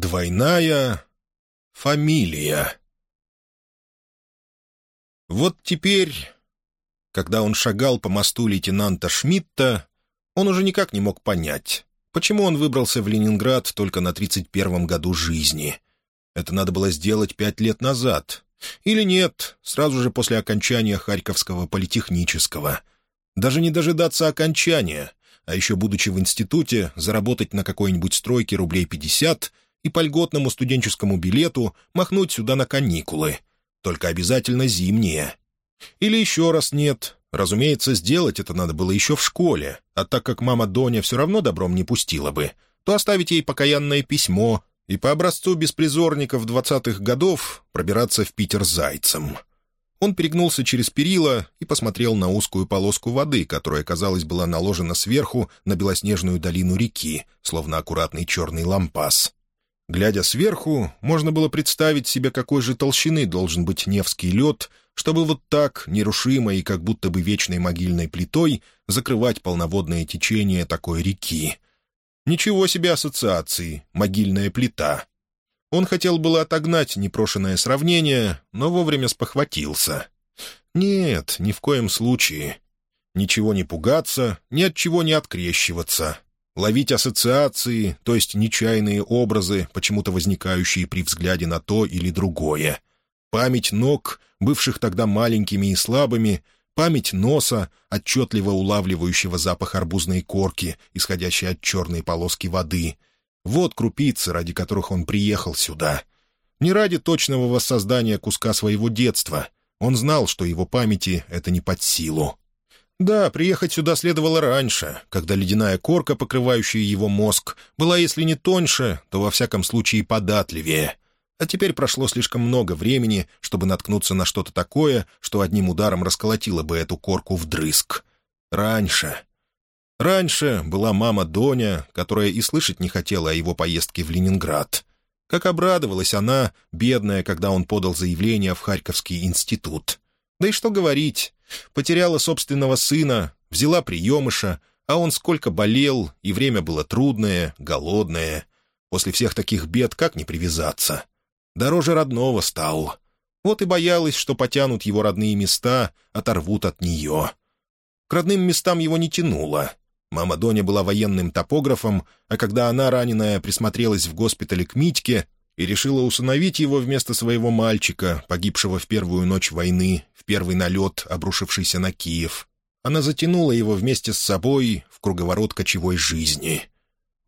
Двойная фамилия. Вот теперь, когда он шагал по мосту лейтенанта Шмидта, он уже никак не мог понять, почему он выбрался в Ленинград только на 31-м году жизни. Это надо было сделать пять лет назад. Или нет, сразу же после окончания Харьковского политехнического. Даже не дожидаться окончания, а еще, будучи в институте, заработать на какой-нибудь стройке рублей 50 и по льготному студенческому билету махнуть сюда на каникулы. Только обязательно зимние. Или еще раз нет. Разумеется, сделать это надо было еще в школе, а так как мама Доня все равно добром не пустила бы, то оставить ей покаянное письмо и по образцу беспризорников двадцатых годов пробираться в Питер зайцем. Он перегнулся через перила и посмотрел на узкую полоску воды, которая, казалось, была наложена сверху на белоснежную долину реки, словно аккуратный черный лампас. Глядя сверху, можно было представить себе, какой же толщины должен быть Невский лед, чтобы вот так, нерушимо и как будто бы вечной могильной плитой, закрывать полноводное течение такой реки. Ничего себе ассоциации, могильная плита. Он хотел было отогнать непрошенное сравнение, но вовремя спохватился. Нет, ни в коем случае. Ничего не пугаться, ни от чего не открещиваться ловить ассоциации, то есть нечаянные образы, почему-то возникающие при взгляде на то или другое. Память ног, бывших тогда маленькими и слабыми, память носа, отчетливо улавливающего запах арбузной корки, исходящей от черной полоски воды. Вот крупицы, ради которых он приехал сюда. Не ради точного воссоздания куска своего детства. Он знал, что его памяти это не под силу. Да, приехать сюда следовало раньше, когда ледяная корка, покрывающая его мозг, была, если не тоньше, то во всяком случае податливее. А теперь прошло слишком много времени, чтобы наткнуться на что-то такое, что одним ударом расколотило бы эту корку вдрызг. Раньше. Раньше была мама Доня, которая и слышать не хотела о его поездке в Ленинград. Как обрадовалась она, бедная, когда он подал заявление в Харьковский институт. Да и что говорить, потеряла собственного сына, взяла приемыша, а он сколько болел, и время было трудное, голодное. После всех таких бед как не привязаться? Дороже родного стал. Вот и боялась, что потянут его родные места, оторвут от нее. К родным местам его не тянуло. Мама Доня была военным топографом, а когда она, раненая, присмотрелась в госпитале к Митьке, и решила усыновить его вместо своего мальчика, погибшего в первую ночь войны, в первый налет, обрушившийся на Киев. Она затянула его вместе с собой в круговорот кочевой жизни.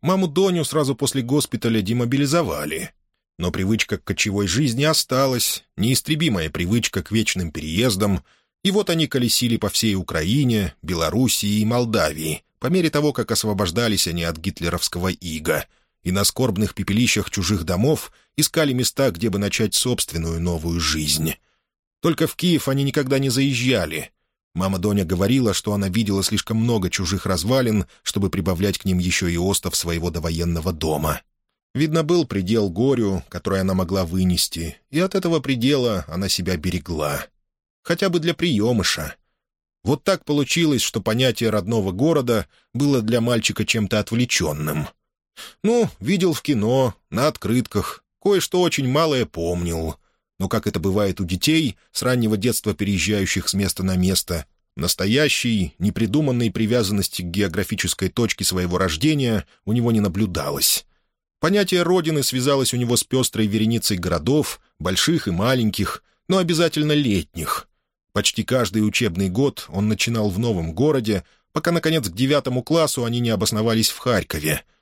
Маму Доню сразу после госпиталя демобилизовали. Но привычка к кочевой жизни осталась, неистребимая привычка к вечным переездам, и вот они колесили по всей Украине, Белоруссии и Молдавии, по мере того, как освобождались они от гитлеровского ига — и на скорбных пепелищах чужих домов искали места, где бы начать собственную новую жизнь. Только в Киев они никогда не заезжали. Мама Доня говорила, что она видела слишком много чужих развалин, чтобы прибавлять к ним еще и остов своего довоенного дома. Видно, был предел горю, который она могла вынести, и от этого предела она себя берегла. Хотя бы для приемыша. Вот так получилось, что понятие родного города было для мальчика чем-то отвлеченным — ну, видел в кино, на открытках, кое-что очень малое помнил. Но, как это бывает у детей, с раннего детства переезжающих с места на место, настоящей, непридуманной привязанности к географической точке своего рождения у него не наблюдалось. Понятие «родины» связалось у него с пестрой вереницей городов, больших и маленьких, но обязательно летних. Почти каждый учебный год он начинал в новом городе, пока, наконец, к девятому классу они не обосновались в Харькове —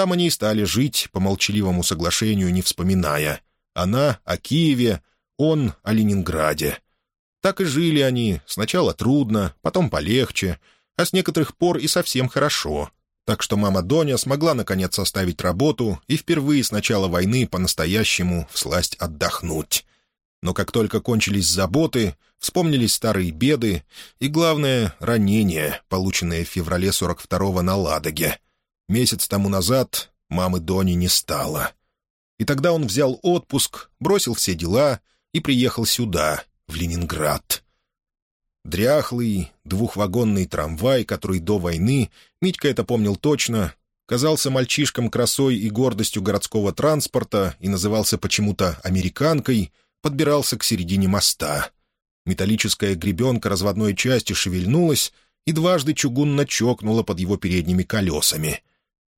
там они и стали жить, по молчаливому соглашению не вспоминая. Она о Киеве, он о Ленинграде. Так и жили они, сначала трудно, потом полегче, а с некоторых пор и совсем хорошо. Так что мама Доня смогла наконец оставить работу и впервые с начала войны по-настоящему всласть отдохнуть. Но как только кончились заботы, вспомнились старые беды и, главное, ранения, полученные в феврале 42-го на Ладоге — Месяц тому назад мамы Дони не стало. И тогда он взял отпуск, бросил все дела и приехал сюда, в Ленинград. Дряхлый, двухвагонный трамвай, который до войны, Митька это помнил точно, казался мальчишком красой и гордостью городского транспорта и назывался почему-то «американкой», подбирался к середине моста. Металлическая гребенка разводной части шевельнулась и дважды чугунно чокнула под его передними колесами.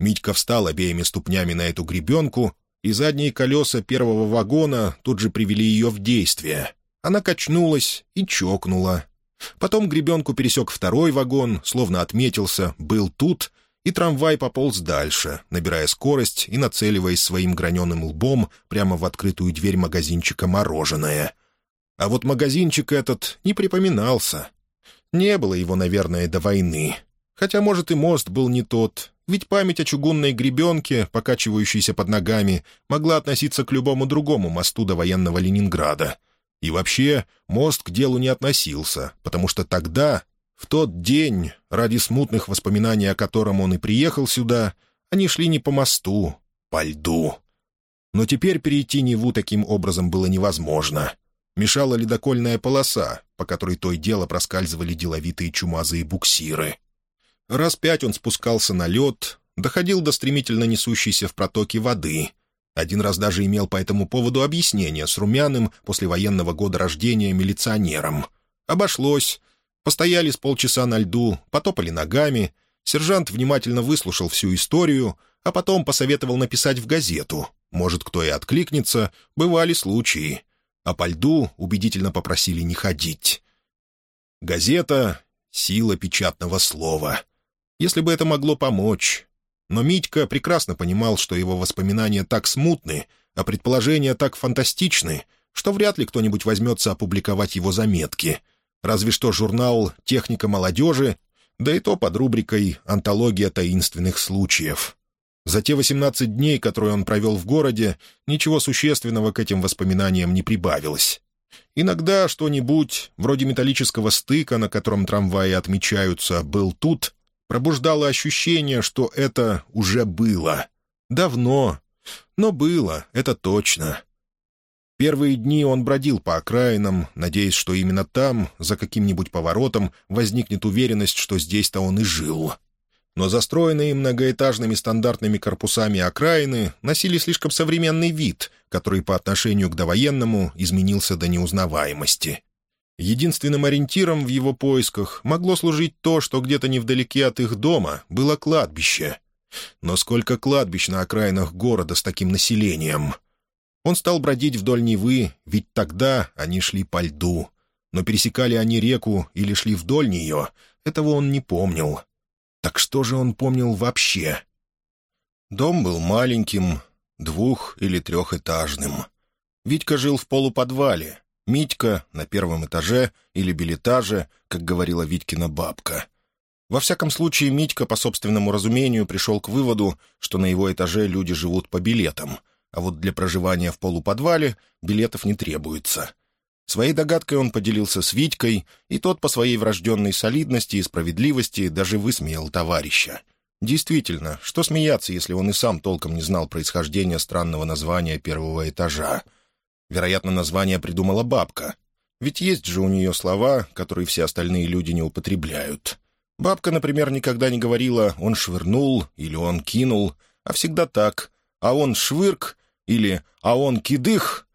Митька встал обеими ступнями на эту гребенку, и задние колеса первого вагона тут же привели ее в действие. Она качнулась и чокнула. Потом гребенку пересек второй вагон, словно отметился, был тут — и трамвай пополз дальше, набирая скорость и нацеливаясь своим граненым лбом прямо в открытую дверь магазинчика «Мороженое». А вот магазинчик этот не припоминался. Не было его, наверное, до войны. Хотя, может, и мост был не тот, ведь память о чугунной гребенке, покачивающейся под ногами, могла относиться к любому другому мосту до военного Ленинграда. И вообще, мост к делу не относился, потому что тогда в тот день, ради смутных воспоминаний о котором он и приехал сюда, они шли не по мосту, по льду. Но теперь перейти Неву таким образом было невозможно. Мешала ледокольная полоса, по которой то и дело проскальзывали деловитые чумазые буксиры. Раз пять он спускался на лед, доходил до стремительно несущейся в протоке воды. Один раз даже имел по этому поводу объяснение с румяным после военного года рождения милиционером. Обошлось, Постояли с полчаса на льду, потопали ногами. Сержант внимательно выслушал всю историю, а потом посоветовал написать в газету. Может, кто и откликнется, бывали случаи. А по льду убедительно попросили не ходить. Газета — сила печатного слова. Если бы это могло помочь. Но Митька прекрасно понимал, что его воспоминания так смутны, а предположения так фантастичны, что вряд ли кто-нибудь возьмется опубликовать его заметки — Разве что журнал «Техника молодежи», да и то под рубрикой «Антология таинственных случаев». За те 18 дней, которые он провел в городе, ничего существенного к этим воспоминаниям не прибавилось. Иногда что-нибудь, вроде металлического стыка, на котором трамваи отмечаются, был тут, пробуждало ощущение, что это уже было. Давно. Но было, это точно. Первые дни он бродил по окраинам, надеясь, что именно там, за каким-нибудь поворотом, возникнет уверенность, что здесь-то он и жил. Но застроенные многоэтажными стандартными корпусами окраины носили слишком современный вид, который по отношению к довоенному изменился до неузнаваемости. Единственным ориентиром в его поисках могло служить то, что где-то невдалеке от их дома было кладбище. Но сколько кладбищ на окраинах города с таким населением — он стал бродить вдоль Невы, ведь тогда они шли по льду. Но пересекали они реку или шли вдоль нее, этого он не помнил. Так что же он помнил вообще? Дом был маленьким, двух- или трехэтажным. Витька жил в полуподвале, Митька — на первом этаже или билетаже, как говорила Витькина бабка. Во всяком случае, Митька, по собственному разумению, пришел к выводу, что на его этаже люди живут по билетам — а вот для проживания в полуподвале билетов не требуется. Своей догадкой он поделился с Витькой, и тот по своей врожденной солидности и справедливости даже высмеял товарища. Действительно, что смеяться, если он и сам толком не знал происхождения странного названия первого этажа? Вероятно, название придумала бабка. Ведь есть же у нее слова, которые все остальные люди не употребляют. Бабка, например, никогда не говорила «он швырнул» или «он кинул», а всегда так «а он швырк» или «а он кидых».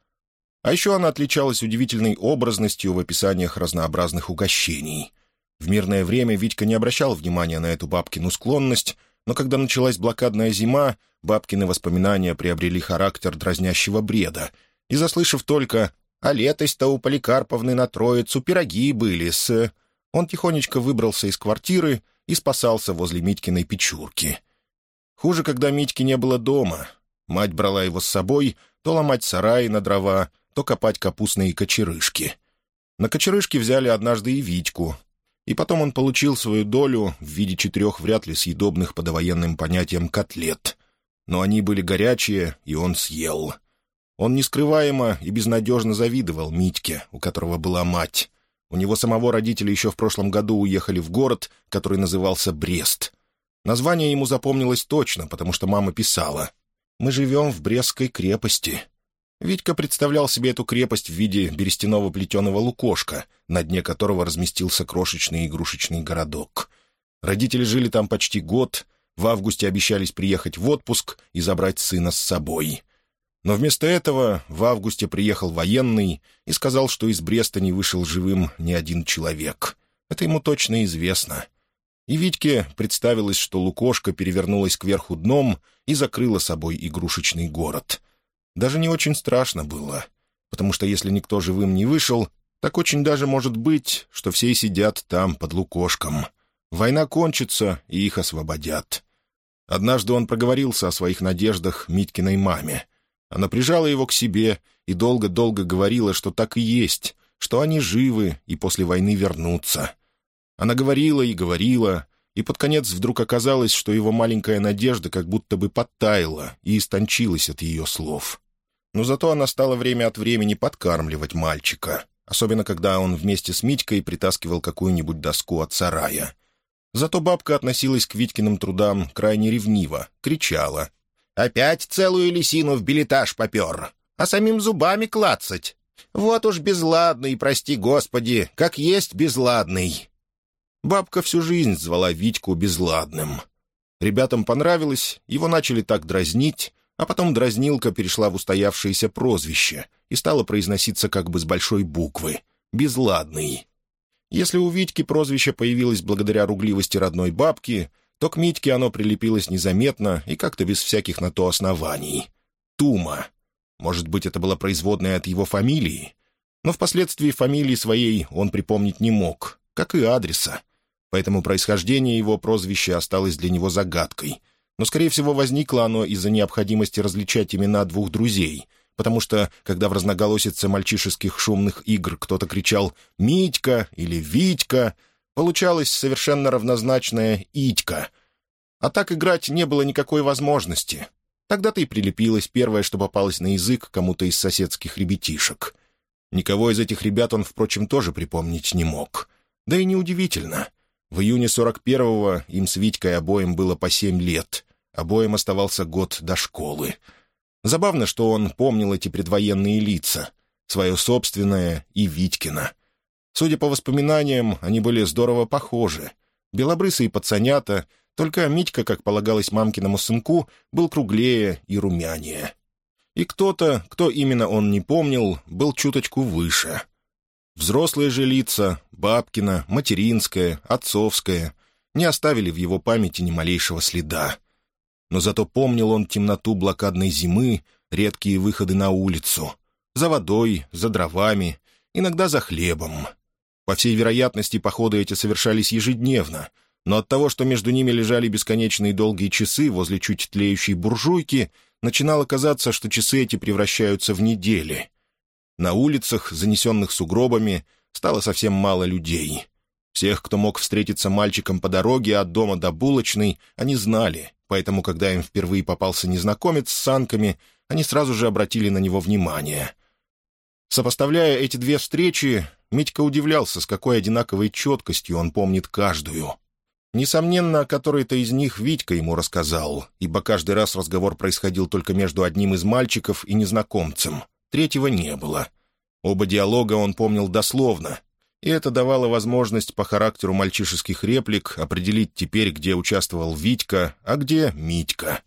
А еще она отличалась удивительной образностью в описаниях разнообразных угощений. В мирное время Витька не обращал внимания на эту бабкину склонность, но когда началась блокадная зима, бабкины воспоминания приобрели характер дразнящего бреда, и, заслышав только «А летость-то у Поликарповны на Троицу пироги были с...» Он тихонечко выбрался из квартиры и спасался возле Митькиной печурки. Хуже, когда Митьки не было дома. Мать брала его с собой то ломать сараи на дрова, то копать капустные кочерышки. На кочерышки взяли однажды и Витьку. И потом он получил свою долю в виде четырех вряд ли съедобных по довоенным понятиям котлет. Но они были горячие, и он съел. Он нескрываемо и безнадежно завидовал Митьке, у которого была мать. У него самого родители еще в прошлом году уехали в город, который назывался Брест. Название ему запомнилось точно, потому что мама писала мы живем в Брестской крепости». Витька представлял себе эту крепость в виде берестяного плетеного лукошка, на дне которого разместился крошечный игрушечный городок. Родители жили там почти год, В августе обещались приехать в отпуск и забрать сына с собой. Но вместо этого в августе приехал военный и сказал, что из Бреста не вышел живым ни один человек. Это ему точно известно. И Витьке представилось, что Лукошка перевернулась кверху дном и закрыла собой игрушечный город. Даже не очень страшно было, потому что если никто живым не вышел, так очень даже может быть, что все сидят там, под Лукошком. Война кончится, и их освободят. Однажды он проговорился о своих надеждах Миткиной маме. Она прижала его к себе и долго-долго говорила, что так и есть, что они живы и после войны вернутся. Она говорила и говорила, и под конец вдруг оказалось, что его маленькая надежда как будто бы подтаяла и истончилась от ее слов. Но зато она стала время от времени подкармливать мальчика — особенно когда он вместе с Митькой притаскивал какую-нибудь доску от сарая. Зато бабка относилась к Витькиным трудам крайне ревниво, кричала. «Опять целую лисину в билетаж попер, а самим зубами клацать. Вот уж безладный, прости господи, как есть безладный». Бабка всю жизнь звала Витьку безладным. Ребятам понравилось, его начали так дразнить, а потом дразнилка перешла в устоявшееся прозвище и стала произноситься как бы с большой буквы — «безладный». Если у Витьки прозвище появилось благодаря ругливости родной бабки, то к Митьке оно прилепилось незаметно и как-то без всяких на то оснований. Тума. Может быть, это была производная от его фамилии? Но впоследствии фамилии своей он припомнить не мог, как и адреса. Поэтому происхождение его прозвища осталось для него загадкой — но, скорее всего, возникло оно из-за необходимости различать имена двух друзей, потому что, когда в разноголосице мальчишеских шумных игр кто-то кричал «Митька» или «Витька», получалось совершенно равнозначное «Итька». А так играть не было никакой возможности. Тогда-то и прилепилось первое, что попалось на язык кому-то из соседских ребятишек. Никого из этих ребят он, впрочем, тоже припомнить не мог. Да и неудивительно. В июне 41-го им с Витькой обоим было по семь лет. Обоим оставался год до школы. Забавно, что он помнил эти предвоенные лица, свое собственное и Витькина. Судя по воспоминаниям, они были здорово похожи. Белобрысые пацанята, только Митька, как полагалось мамкиному сынку, был круглее и румянее. И кто-то, кто именно он не помнил, был чуточку выше. Взрослые же лица, бабкина, материнская, отцовская, не оставили в его памяти ни малейшего следа но зато помнил он темноту блокадной зимы, редкие выходы на улицу. За водой, за дровами, иногда за хлебом. По всей вероятности, походы эти совершались ежедневно, но от того, что между ними лежали бесконечные долгие часы возле чуть тлеющей буржуйки, начинало казаться, что часы эти превращаются в недели. На улицах, занесенных сугробами, стало совсем мало людей. Всех, кто мог встретиться мальчиком по дороге от дома до булочной, они знали — поэтому, когда им впервые попался незнакомец с санками, они сразу же обратили на него внимание. Сопоставляя эти две встречи, Митька удивлялся, с какой одинаковой четкостью он помнит каждую. Несомненно, о которой-то из них Витька ему рассказал, ибо каждый раз разговор происходил только между одним из мальчиков и незнакомцем. Третьего не было. Оба диалога он помнил дословно, и это давало возможность по характеру мальчишеских реплик определить теперь, где участвовал Витька, а где Митька.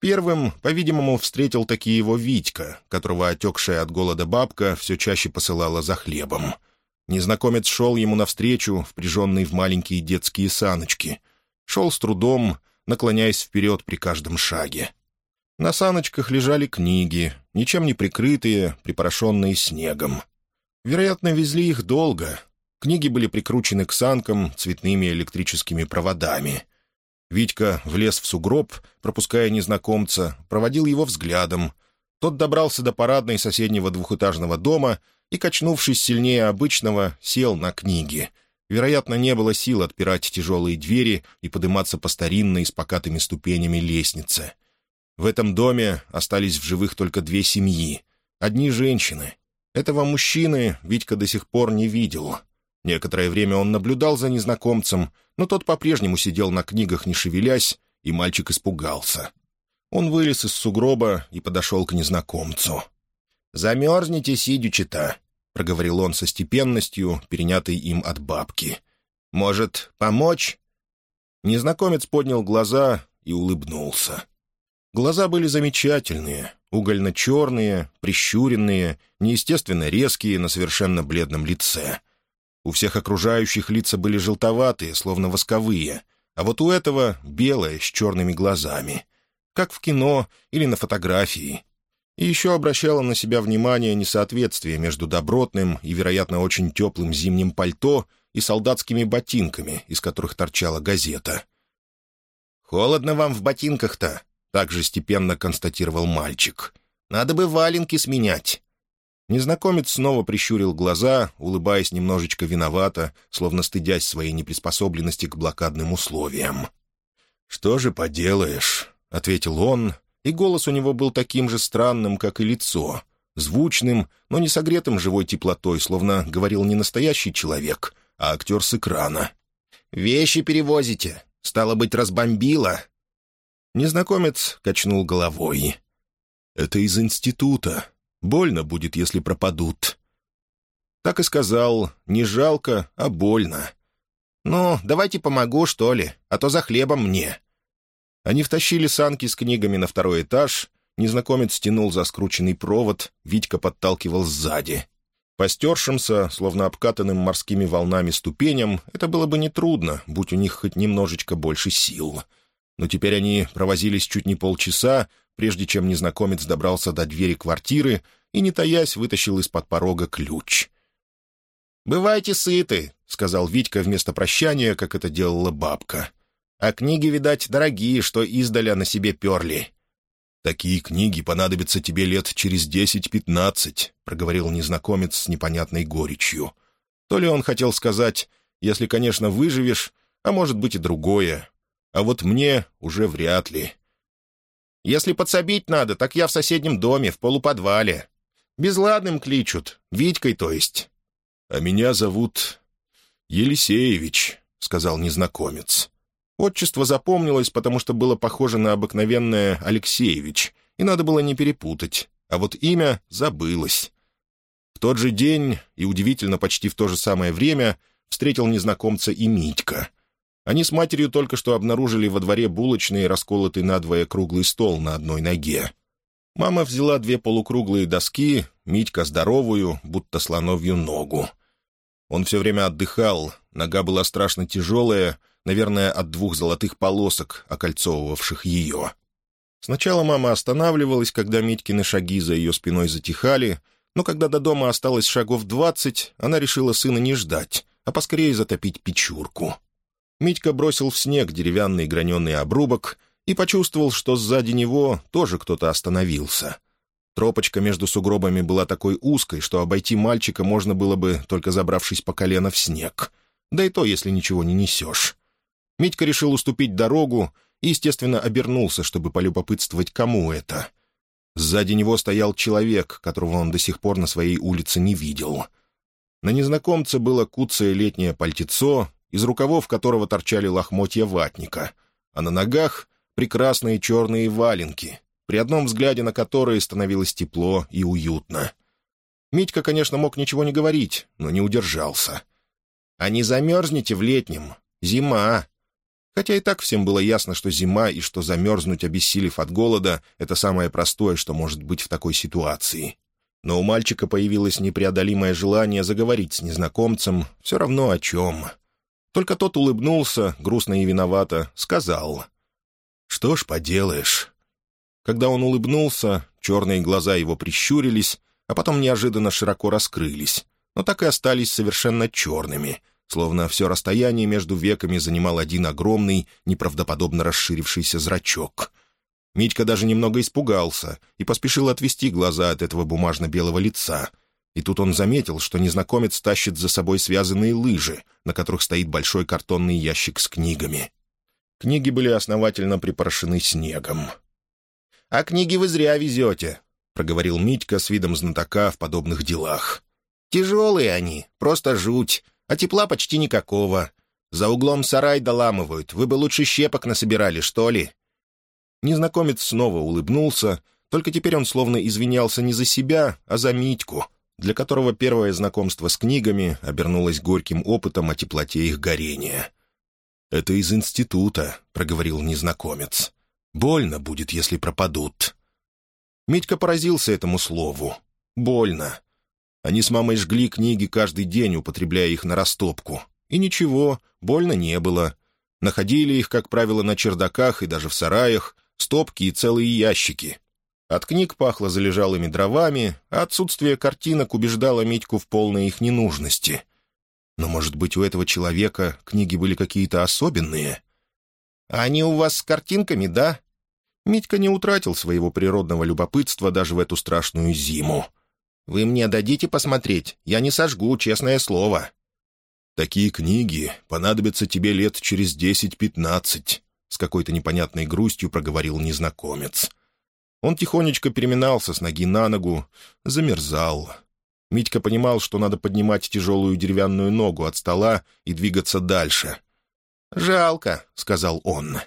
Первым, по-видимому, встретил таки его Витька, которого отекшая от голода бабка все чаще посылала за хлебом. Незнакомец шел ему навстречу, впряженный в маленькие детские саночки. Шел с трудом, наклоняясь вперед при каждом шаге. На саночках лежали книги, ничем не прикрытые, припорошенные снегом. Вероятно, везли их долго. Книги были прикручены к санкам цветными электрическими проводами. Витька влез в сугроб, пропуская незнакомца, проводил его взглядом. Тот добрался до парадной соседнего двухэтажного дома и, качнувшись сильнее обычного, сел на книги. Вероятно, не было сил отпирать тяжелые двери и подниматься по старинной с покатыми ступенями лестнице. В этом доме остались в живых только две семьи. Одни женщины, этого мужчины Витька до сих пор не видел. Некоторое время он наблюдал за незнакомцем, но тот по-прежнему сидел на книгах, не шевелясь, и мальчик испугался. Он вылез из сугроба и подошел к незнакомцу. «Замерзнете, сидючи-то», — проговорил он со степенностью, перенятой им от бабки. «Может, помочь?» Незнакомец поднял глаза и улыбнулся. Глаза были замечательные, угольно-черные, прищуренные, неестественно резкие на совершенно бледном лице. У всех окружающих лица были желтоватые, словно восковые, а вот у этого белое, с черными глазами. Как в кино или на фотографии. И еще обращало на себя внимание несоответствие между добротным и, вероятно, очень теплым зимним пальто и солдатскими ботинками, из которых торчала газета. «Холодно вам в ботинках-то», — также степенно констатировал мальчик. «Надо бы валенки сменять». Незнакомец снова прищурил глаза, улыбаясь немножечко виновато, словно стыдясь своей неприспособленности к блокадным условиям. «Что же поделаешь?» — ответил он, и голос у него был таким же странным, как и лицо, звучным, но не согретым живой теплотой, словно говорил не настоящий человек, а актер с экрана. «Вещи перевозите. Стало быть, разбомбило». Незнакомец качнул головой. «Это из института. Больно будет, если пропадут». Так и сказал, не жалко, а больно. «Ну, давайте помогу, что ли, а то за хлебом мне». Они втащили санки с книгами на второй этаж, незнакомец стянул за скрученный провод, Витька подталкивал сзади. По стершимся, словно обкатанным морскими волнами ступеням, это было бы нетрудно, будь у них хоть немножечко больше сил. Но теперь они провозились чуть не полчаса, прежде чем незнакомец добрался до двери квартиры и, не таясь, вытащил из-под порога ключ. «Бывайте сыты», — сказал Витька вместо прощания, как это делала бабка. «А книги, видать, дорогие, что издаля на себе перли». «Такие книги понадобятся тебе лет через десять-пятнадцать», — проговорил незнакомец с непонятной горечью. То ли он хотел сказать, если, конечно, выживешь, а может быть и другое. А вот мне уже вряд ли. Если подсобить надо, так я в соседнем доме, в полуподвале. Безладным кличут, Витькой, то есть. А меня зовут Елисеевич, — сказал незнакомец. Отчество запомнилось, потому что было похоже на обыкновенное Алексеевич, и надо было не перепутать, а вот имя забылось. В тот же день, и удивительно почти в то же самое время, встретил незнакомца и Митька. Они с матерью только что обнаружили во дворе булочный расколотый надвое круглый стол на одной ноге. Мама взяла две полукруглые доски, Митька здоровую, будто слоновью ногу. Он все время отдыхал, нога была страшно тяжелая, наверное, от двух золотых полосок, окольцовывавших ее. Сначала мама останавливалась, когда Митькины шаги за ее спиной затихали, но когда до дома осталось шагов двадцать, она решила сына не ждать, а поскорее затопить печурку. Митька бросил в снег деревянный граненый обрубок и почувствовал, что сзади него тоже кто-то остановился. Тропочка между сугробами была такой узкой, что обойти мальчика можно было бы, только забравшись по колено в снег. Да и то, если ничего не несешь. Митька решил уступить дорогу и, естественно, обернулся, чтобы полюбопытствовать, кому это. Сзади него стоял человек, которого он до сих пор на своей улице не видел. На незнакомце было куцое летнее пальтецо, из рукавов которого торчали лохмотья ватника, а на ногах — прекрасные черные валенки, при одном взгляде на которые становилось тепло и уютно. Митька, конечно, мог ничего не говорить, но не удержался. «А не замерзнете в летнем? Зима!» Хотя и так всем было ясно, что зима и что замерзнуть, обессилев от голода, это самое простое, что может быть в такой ситуации. Но у мальчика появилось непреодолимое желание заговорить с незнакомцем, все равно о чем. Только тот улыбнулся, грустно и виновато, сказал. «Что ж поделаешь». Когда он улыбнулся, черные глаза его прищурились, а потом неожиданно широко раскрылись, но так и остались совершенно черными — словно все расстояние между веками занимал один огромный, неправдоподобно расширившийся зрачок. Митька даже немного испугался и поспешил отвести глаза от этого бумажно-белого лица. И тут он заметил, что незнакомец тащит за собой связанные лыжи, на которых стоит большой картонный ящик с книгами. Книги были основательно припорошены снегом. «А книги вы зря везете», — проговорил Митька с видом знатока в подобных делах. «Тяжелые они, просто жуть а тепла почти никакого. За углом сарай доламывают, вы бы лучше щепок насобирали, что ли?» Незнакомец снова улыбнулся, только теперь он словно извинялся не за себя, а за Митьку, для которого первое знакомство с книгами обернулось горьким опытом о теплоте их горения. «Это из института», — проговорил незнакомец. Больно будет, если пропадут». Митька поразился этому слову. «Больно». Они с мамой жгли книги каждый день, употребляя их на растопку. И ничего, больно не было. Находили их, как правило, на чердаках и даже в сараях, стопки и целые ящики. От книг пахло залежалыми дровами, а отсутствие картинок убеждало Митьку в полной их ненужности. Но, может быть, у этого человека книги были какие-то особенные? «А они у вас с картинками, да?» Митька не утратил своего природного любопытства даже в эту страшную зиму. «Вы мне дадите посмотреть? Я не сожгу, честное слово». «Такие книги понадобятся тебе лет через десять-пятнадцать», — с какой-то непонятной грустью проговорил незнакомец. Он тихонечко переминался с ноги на ногу, замерзал. Митька понимал, что надо поднимать тяжелую деревянную ногу от стола и двигаться дальше. «Жалко», — сказал он.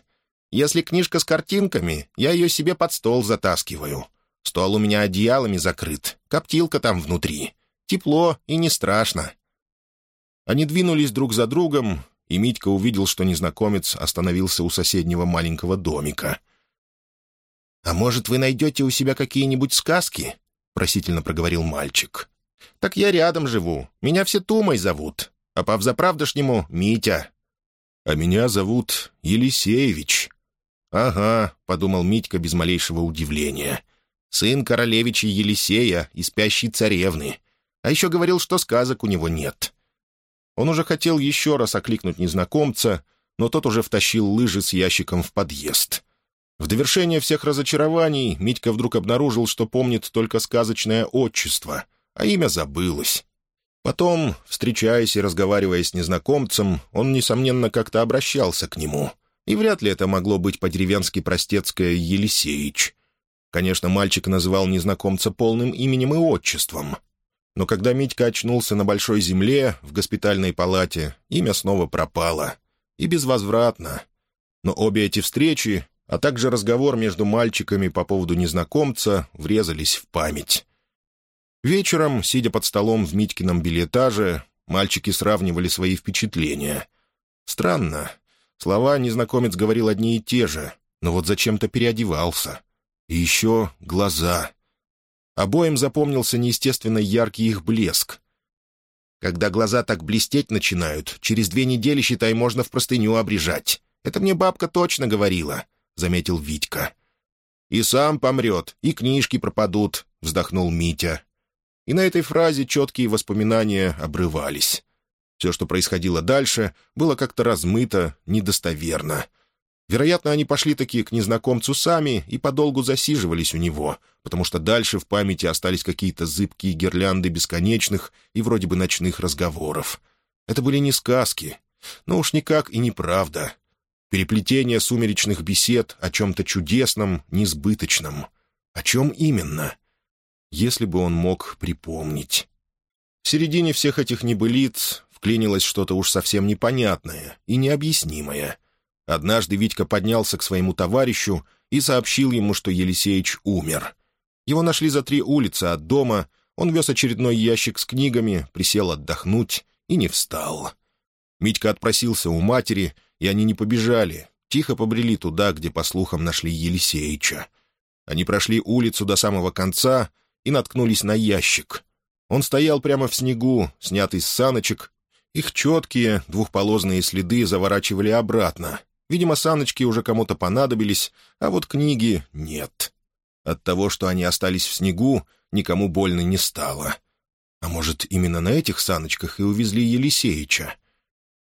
«Если книжка с картинками, я ее себе под стол затаскиваю. Стол у меня одеялами закрыт, коптилка там внутри. Тепло и не страшно. Они двинулись друг за другом, и Митька увидел, что незнакомец остановился у соседнего маленького домика. «А может, вы найдете у себя какие-нибудь сказки?» — просительно проговорил мальчик. «Так я рядом живу. Меня все Тумой зовут, а по взаправдошнему — Митя». «А меня зовут Елисеевич». «Ага», — подумал Митька без малейшего удивления. «Сын королевича Елисея и спящей царевны. А еще говорил, что сказок у него нет». Он уже хотел еще раз окликнуть незнакомца, но тот уже втащил лыжи с ящиком в подъезд. В довершение всех разочарований Митька вдруг обнаружил, что помнит только сказочное отчество, а имя забылось. Потом, встречаясь и разговаривая с незнакомцем, он, несомненно, как-то обращался к нему. И вряд ли это могло быть по-деревенски простецкое «Елисеич». Конечно, мальчик называл незнакомца полным именем и отчеством, но когда Митька очнулся на большой земле, в госпитальной палате, имя снова пропало. И безвозвратно. Но обе эти встречи, а также разговор между мальчиками по поводу незнакомца, врезались в память. Вечером, сидя под столом в Митькином билетаже, мальчики сравнивали свои впечатления. Странно. Слова незнакомец говорил одни и те же, но вот зачем-то переодевался. И еще глаза — Обоим запомнился неестественно яркий их блеск. «Когда глаза так блестеть начинают, через две недели, считай, можно в простыню обрежать. Это мне бабка точно говорила», — заметил Витька. «И сам помрет, и книжки пропадут», — вздохнул Митя. И на этой фразе четкие воспоминания обрывались. Все, что происходило дальше, было как-то размыто, недостоверно — Вероятно, они пошли такие к незнакомцу сами и подолгу засиживались у него, потому что дальше в памяти остались какие-то зыбкие гирлянды бесконечных и вроде бы ночных разговоров. Это были не сказки, но уж никак и неправда. Переплетение сумеречных бесед о чем-то чудесном, несбыточном. О чем именно? Если бы он мог припомнить. В середине всех этих небылиц вклинилось что-то уж совсем непонятное и необъяснимое — Однажды Витька поднялся к своему товарищу и сообщил ему, что Елисеич умер. Его нашли за три улицы от дома, он вез очередной ящик с книгами, присел отдохнуть и не встал. Митька отпросился у матери, и они не побежали, тихо побрели туда, где, по слухам, нашли Елисеича. Они прошли улицу до самого конца и наткнулись на ящик. Он стоял прямо в снегу, снятый с саночек. Их четкие двухполозные следы заворачивали обратно, Видимо, саночки уже кому-то понадобились, а вот книги нет. От того, что они остались в снегу, никому больно не стало. А может, именно на этих саночках и увезли Елисеича?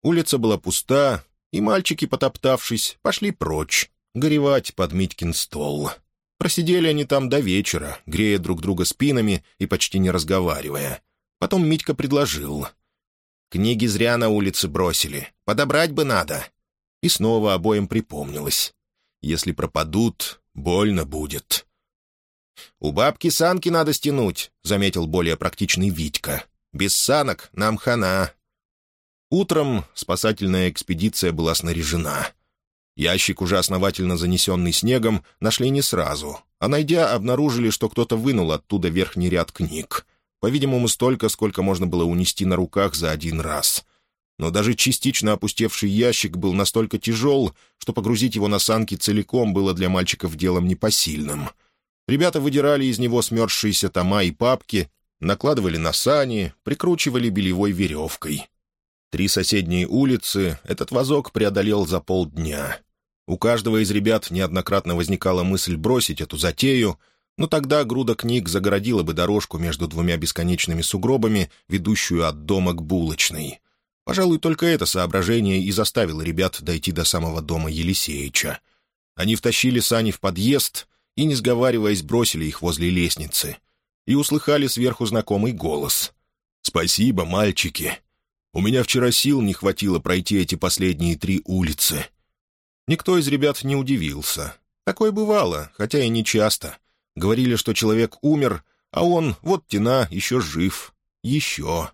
Улица была пуста, и мальчики, потоптавшись, пошли прочь, горевать под Митькин стол. Просидели они там до вечера, грея друг друга спинами и почти не разговаривая. Потом Митька предложил. «Книги зря на улице бросили. Подобрать бы надо. И снова обоим припомнилось. Если пропадут, больно будет. «У бабки санки надо стянуть», — заметил более практичный Витька. «Без санок нам хана». Утром спасательная экспедиция была снаряжена. Ящик, уже основательно занесенный снегом, нашли не сразу, а, найдя, обнаружили, что кто-то вынул оттуда верхний ряд книг. По-видимому, столько, сколько можно было унести на руках за один раз. но даже частично опустевший ящик был настолько тяжел, что погрузить его на санки целиком было для мальчиков делом непосильным. Ребята выдирали из него смерзшиеся тома и папки, накладывали на сани, прикручивали белевой веревкой. Три соседние улицы этот вазок преодолел за полдня. У каждого из ребят неоднократно возникала мысль бросить эту затею, но тогда груда книг загородила бы дорожку между двумя бесконечными сугробами, ведущую от дома к булочной. Пожалуй, только это соображение и заставило ребят дойти до самого дома Елисеича. Они втащили сани в подъезд и, не сговариваясь, бросили их возле лестницы. И услыхали сверху знакомый голос. «Спасибо, мальчики. У меня вчера сил не хватило пройти эти последние три улицы». Никто из ребят не удивился. Такое бывало, хотя и не часто. Говорили, что человек умер, а он, вот тена, еще жив. Еще.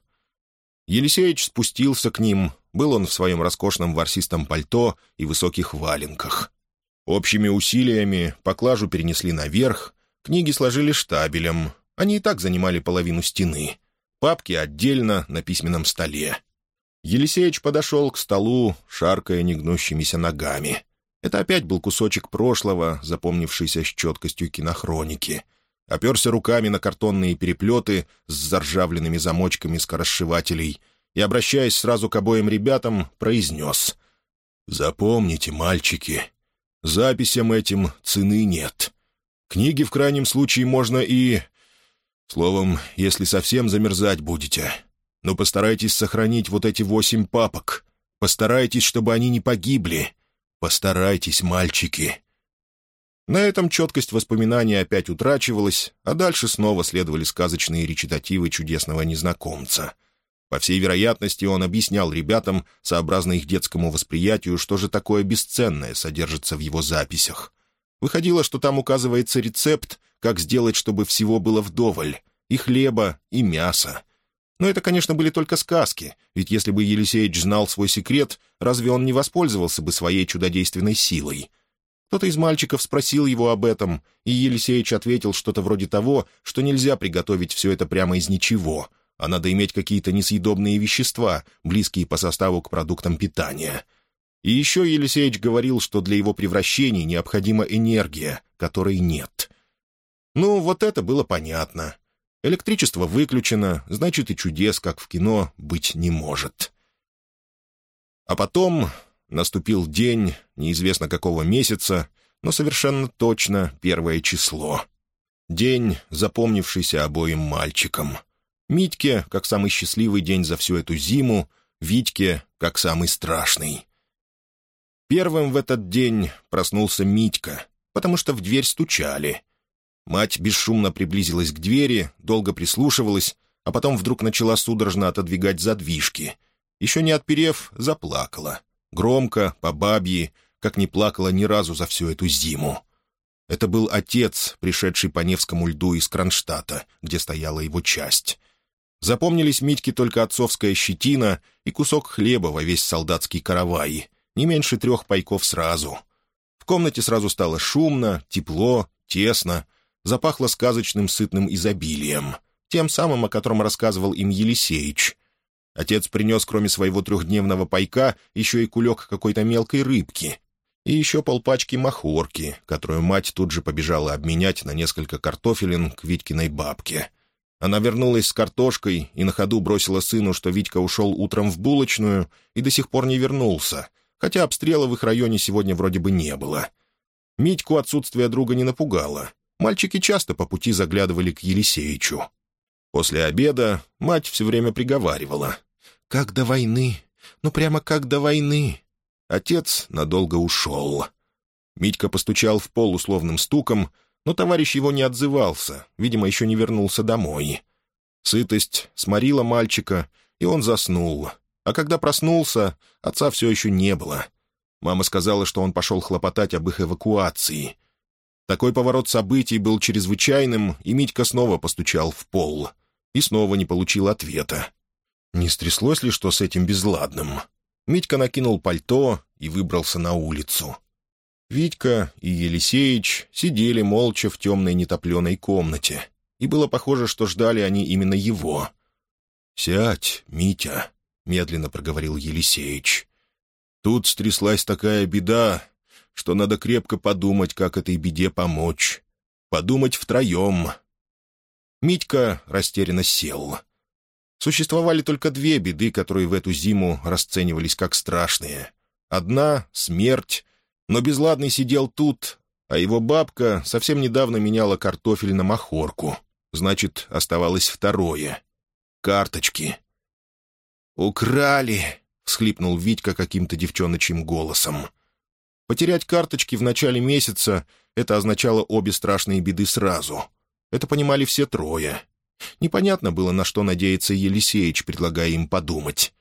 Елисеич спустился к ним. Был он в своем роскошном ворсистом пальто и высоких валенках. Общими усилиями поклажу перенесли наверх, книги сложили штабелем. Они и так занимали половину стены. Папки отдельно на письменном столе. Елисеич подошел к столу, шаркая негнущимися ногами. Это опять был кусочек прошлого, запомнившийся с четкостью кинохроники — оперся руками на картонные переплеты с заржавленными замочками скоросшивателей и, обращаясь сразу к обоим ребятам, произнес «Запомните, мальчики, записям этим цены нет. Книги в крайнем случае можно и... Словом, если совсем замерзать будете, но постарайтесь сохранить вот эти восемь папок. Постарайтесь, чтобы они не погибли. Постарайтесь, мальчики». На этом четкость воспоминания опять утрачивалась, а дальше снова следовали сказочные речитативы чудесного незнакомца. По всей вероятности, он объяснял ребятам, сообразно их детскому восприятию, что же такое бесценное содержится в его записях. Выходило, что там указывается рецепт, как сделать, чтобы всего было вдоволь, и хлеба, и мяса. Но это, конечно, были только сказки, ведь если бы Елисеич знал свой секрет, разве он не воспользовался бы своей чудодейственной силой? Кто-то из мальчиков спросил его об этом, и Елисеич ответил что-то вроде того, что нельзя приготовить все это прямо из ничего, а надо иметь какие-то несъедобные вещества, близкие по составу к продуктам питания. И еще Елисеич говорил, что для его превращений необходима энергия, которой нет. Ну, вот это было понятно. Электричество выключено, значит, и чудес, как в кино, быть не может. А потом Наступил день, неизвестно какого месяца, но совершенно точно первое число. День, запомнившийся обоим мальчикам. Митьке, как самый счастливый день за всю эту зиму, Витьке, как самый страшный. Первым в этот день проснулся Митька, потому что в дверь стучали. Мать бесшумно приблизилась к двери, долго прислушивалась, а потом вдруг начала судорожно отодвигать задвижки. Еще не отперев, заплакала. Громко, по бабьи, как не плакала ни разу за всю эту зиму. Это был отец, пришедший по Невскому льду из Кронштадта, где стояла его часть. Запомнились Митьке только отцовская щетина и кусок хлеба во весь солдатский каравай, не меньше трех пайков сразу. В комнате сразу стало шумно, тепло, тесно, запахло сказочным сытным изобилием, тем самым, о котором рассказывал им Елисеич — Отец принес, кроме своего трехдневного пайка, еще и кулек какой-то мелкой рыбки. И еще полпачки махорки, которую мать тут же побежала обменять на несколько картофелин к Витькиной бабке. Она вернулась с картошкой и на ходу бросила сыну, что Витька ушел утром в булочную и до сих пор не вернулся, хотя обстрела в их районе сегодня вроде бы не было. Митьку отсутствие друга не напугало. Мальчики часто по пути заглядывали к Елисеичу. После обеда мать все время приговаривала. Как до войны. Ну, прямо как до войны. Отец надолго ушел. Митька постучал в пол условным стуком, но товарищ его не отзывался, видимо, еще не вернулся домой. Сытость сморила мальчика, и он заснул. А когда проснулся, отца все еще не было. Мама сказала, что он пошел хлопотать об их эвакуации. Такой поворот событий был чрезвычайным, и Митька снова постучал в пол. И снова не получил ответа. Не стряслось ли что с этим безладным? Митька накинул пальто и выбрался на улицу. Витька и Елисеич сидели молча в темной нетопленой комнате, и было похоже, что ждали они именно его. «Сядь, Митя», — медленно проговорил Елисеич. «Тут стряслась такая беда, что надо крепко подумать, как этой беде помочь. Подумать втроем». Митька растерянно сел. Существовали только две беды, которые в эту зиму расценивались как страшные. Одна — смерть, но Безладный сидел тут, а его бабка совсем недавно меняла картофель на махорку. Значит, оставалось второе — карточки. «Украли!» — всхлипнул Витька каким-то девчоночьим голосом. Потерять карточки в начале месяца — это означало обе страшные беды сразу. Это понимали все трое. Непонятно было, на что надеется Елисеич, предлагая им подумать.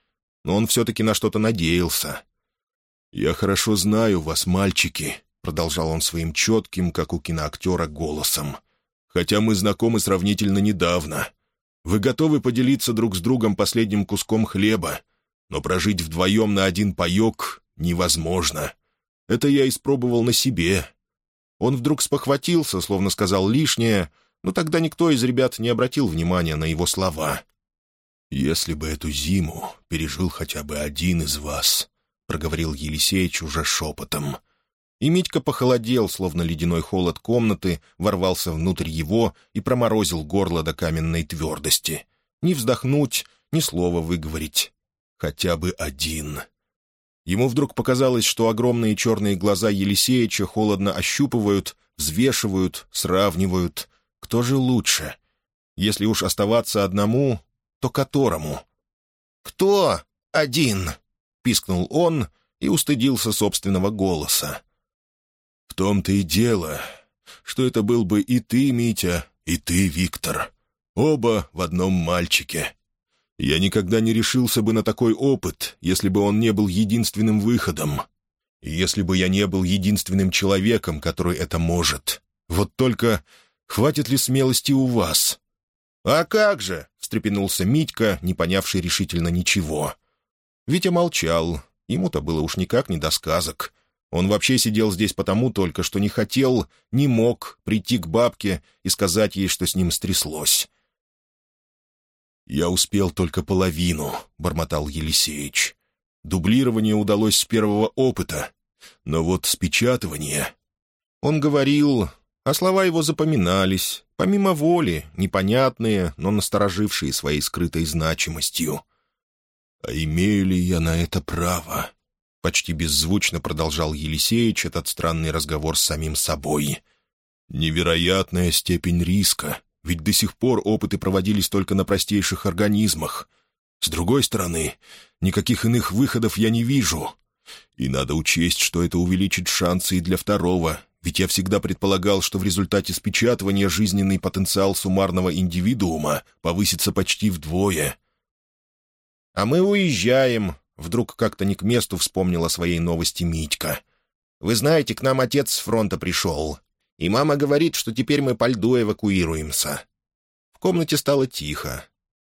Но он все-таки на что-то надеялся. «Я хорошо знаю вас, мальчики», — продолжал он своим четким, как у киноактера, голосом. «Хотя мы знакомы сравнительно недавно. Вы готовы поделиться друг с другом последним куском хлеба, но прожить вдвоем на один паек невозможно. Это я испробовал на себе». Он вдруг спохватился, словно сказал лишнее — но тогда никто из ребят не обратил внимания на его слова. «Если бы эту зиму пережил хотя бы один из вас», — проговорил Елисеич уже шепотом. И Митька похолодел, словно ледяной холод комнаты, ворвался внутрь его и проморозил горло до каменной твердости. Ни вздохнуть, ни слова выговорить. Хотя бы один. Ему вдруг показалось, что огромные черные глаза Елисеича холодно ощупывают, взвешивают, сравнивают, кто же лучше? Если уж оставаться одному, то которому? «Кто один?» — пискнул он и устыдился собственного голоса. «В том-то и дело, что это был бы и ты, Митя, и ты, Виктор. Оба в одном мальчике. Я никогда не решился бы на такой опыт, если бы он не был единственным выходом. Если бы я не был единственным человеком, который это может. Вот только Хватит ли смелости у вас?» «А как же?» — встрепенулся Митька, не понявший решительно ничего. Витя молчал. Ему-то было уж никак не до сказок. Он вообще сидел здесь потому только, что не хотел, не мог прийти к бабке и сказать ей, что с ним стряслось. «Я успел только половину», — бормотал Елисеич. «Дублирование удалось с первого опыта, но вот спечатывание...» Он говорил, а слова его запоминались, помимо воли, непонятные, но насторожившие своей скрытой значимостью. «А имею ли я на это право?» Почти беззвучно продолжал Елисеич этот странный разговор с самим собой. «Невероятная степень риска, ведь до сих пор опыты проводились только на простейших организмах. С другой стороны, никаких иных выходов я не вижу. И надо учесть, что это увеличит шансы и для второго, ведь я всегда предполагал, что в результате спечатывания жизненный потенциал суммарного индивидуума повысится почти вдвое. «А мы уезжаем», — вдруг как-то не к месту вспомнил о своей новости Митька. «Вы знаете, к нам отец с фронта пришел, и мама говорит, что теперь мы по льду эвакуируемся». В комнате стало тихо.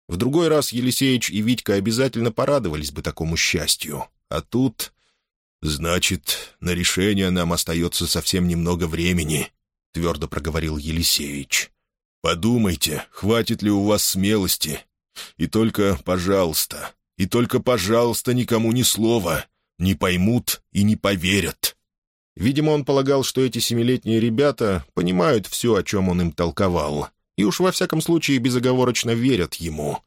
В другой раз Елисеич и Витька обязательно порадовались бы такому счастью. А тут «Значит, на решение нам остается совсем немного времени», — твердо проговорил Елисеич. «Подумайте, хватит ли у вас смелости. И только, пожалуйста, и только, пожалуйста, никому ни слова. Не поймут и не поверят». Видимо, он полагал, что эти семилетние ребята понимают все, о чем он им толковал, и уж во всяком случае безоговорочно верят ему.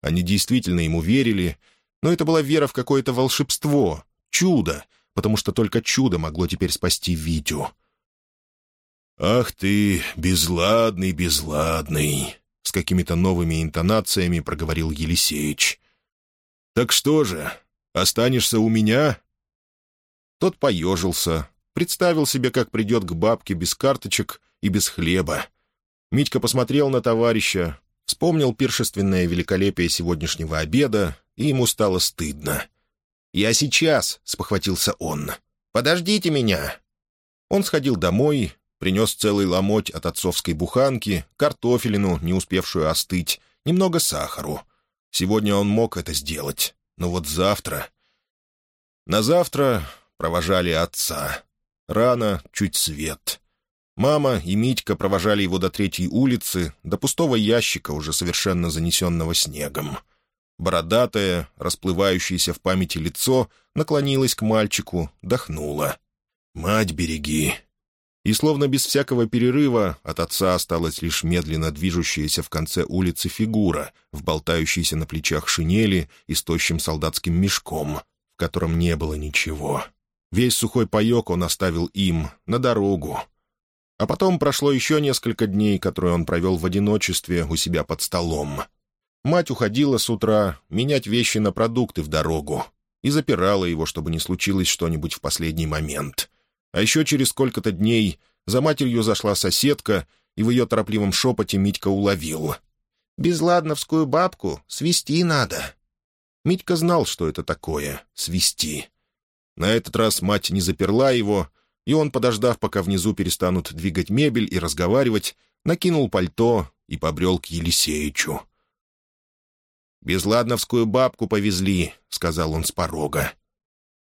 Они действительно ему верили, но это была вера в какое-то волшебство, чудо, потому что только чудо могло теперь спасти Витю. «Ах ты, безладный, безладный!» — с какими-то новыми интонациями проговорил Елисеич. «Так что же, останешься у меня?» Тот поежился, представил себе, как придет к бабке без карточек и без хлеба. Митька посмотрел на товарища, вспомнил пиршественное великолепие сегодняшнего обеда, и ему стало стыдно. «Я сейчас», — спохватился он. «Подождите меня». Он сходил домой, принес целый ломоть от отцовской буханки, картофелину, не успевшую остыть, немного сахару. Сегодня он мог это сделать, но вот завтра... На завтра провожали отца. Рано, чуть свет. Мама и Митька провожали его до третьей улицы, до пустого ящика, уже совершенно занесенного снегом. Бородатое, расплывающееся в памяти лицо наклонилось к мальчику, дохнуло. «Мать береги!» И словно без всякого перерыва от отца осталась лишь медленно движущаяся в конце улицы фигура, в болтающейся на плечах шинели и с солдатским мешком, в котором не было ничего. Весь сухой паек он оставил им, на дорогу. А потом прошло еще несколько дней, которые он провел в одиночестве у себя под столом. Мать уходила с утра менять вещи на продукты в дорогу и запирала его, чтобы не случилось что-нибудь в последний момент — а еще через сколько-то дней за матерью зашла соседка, и в ее торопливом шепоте Митька уловил. «Безладновскую бабку свести надо». Митька знал, что это такое — свести. На этот раз мать не заперла его, и он, подождав, пока внизу перестанут двигать мебель и разговаривать, накинул пальто и побрел к Елисеичу. «Безладновскую бабку повезли», — сказал он с порога.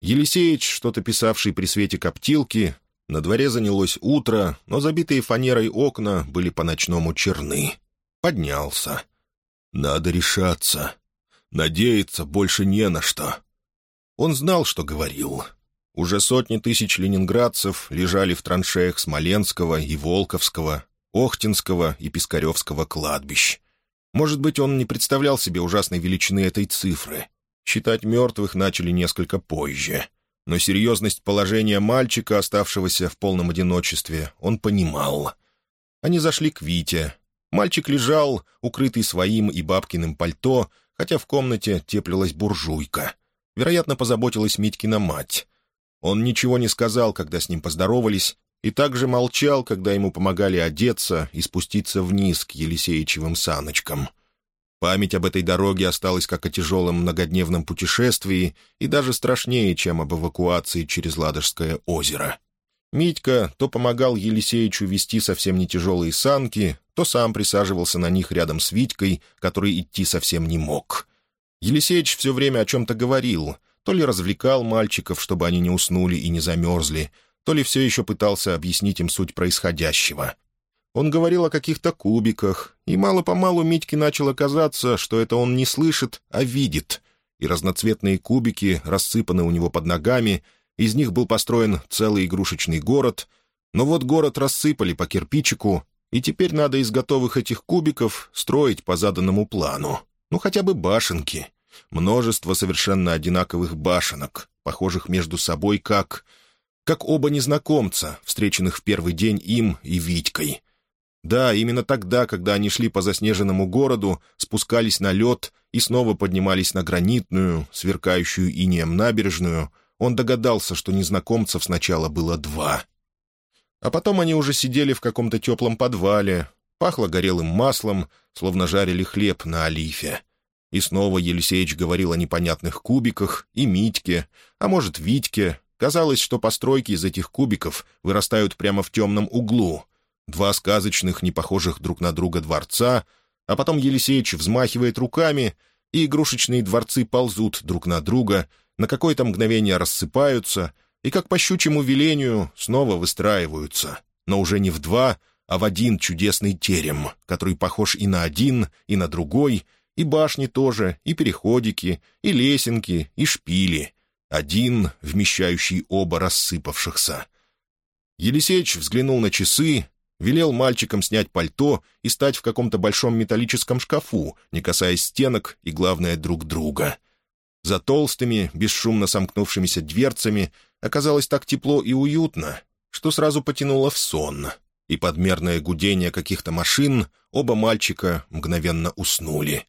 Елисеич, что-то писавший при свете коптилки, на дворе занялось утро, но забитые фанерой окна были по-ночному черны. Поднялся. «Надо решаться. Надеяться больше не на что». Он знал, что говорил. Уже сотни тысяч ленинградцев лежали в траншеях Смоленского и Волковского, Охтинского и Пискаревского кладбищ. Может быть, он не представлял себе ужасной величины этой цифры — Считать мертвых начали несколько позже. Но серьезность положения мальчика, оставшегося в полном одиночестве, он понимал. Они зашли к Вите. Мальчик лежал, укрытый своим и бабкиным пальто, хотя в комнате теплилась буржуйка. Вероятно, позаботилась Митькина мать. Он ничего не сказал, когда с ним поздоровались, и также молчал, когда ему помогали одеться и спуститься вниз к Елисеичевым саночкам. Память об этой дороге осталась как о тяжелом многодневном путешествии и даже страшнее, чем об эвакуации через Ладожское озеро. Митька то помогал Елисеичу вести совсем не тяжелые санки, то сам присаживался на них рядом с Витькой, который идти совсем не мог. Елисеич все время о чем-то говорил, то ли развлекал мальчиков, чтобы они не уснули и не замерзли, то ли все еще пытался объяснить им суть происходящего — он говорил о каких-то кубиках, и мало-помалу Митьке начало казаться, что это он не слышит, а видит. И разноцветные кубики рассыпаны у него под ногами, из них был построен целый игрушечный город. Но вот город рассыпали по кирпичику, и теперь надо из готовых этих кубиков строить по заданному плану. Ну, хотя бы башенки. Множество совершенно одинаковых башенок, похожих между собой как... как оба незнакомца, встреченных в первый день им и Витькой — да, именно тогда, когда они шли по заснеженному городу, спускались на лед и снова поднимались на гранитную, сверкающую инеем набережную, он догадался, что незнакомцев сначала было два. А потом они уже сидели в каком-то теплом подвале, пахло горелым маслом, словно жарили хлеб на олифе. И снова Елисеич говорил о непонятных кубиках и Митьке, а может, Витьке. Казалось, что постройки из этих кубиков вырастают прямо в темном углу, Два сказочных, не похожих друг на друга дворца, а потом Елисеич взмахивает руками, и игрушечные дворцы ползут друг на друга, на какое-то мгновение рассыпаются и, как по щучьему велению, снова выстраиваются, но уже не в два, а в один чудесный терем, который похож и на один, и на другой, и башни тоже, и переходики, и лесенки, и шпили. Один, вмещающий оба рассыпавшихся. Елисеич взглянул на часы велел мальчикам снять пальто и стать в каком-то большом металлическом шкафу, не касаясь стенок и, главное, друг друга. За толстыми, бесшумно сомкнувшимися дверцами оказалось так тепло и уютно, что сразу потянуло в сон, и подмерное гудение каких-то машин оба мальчика мгновенно уснули.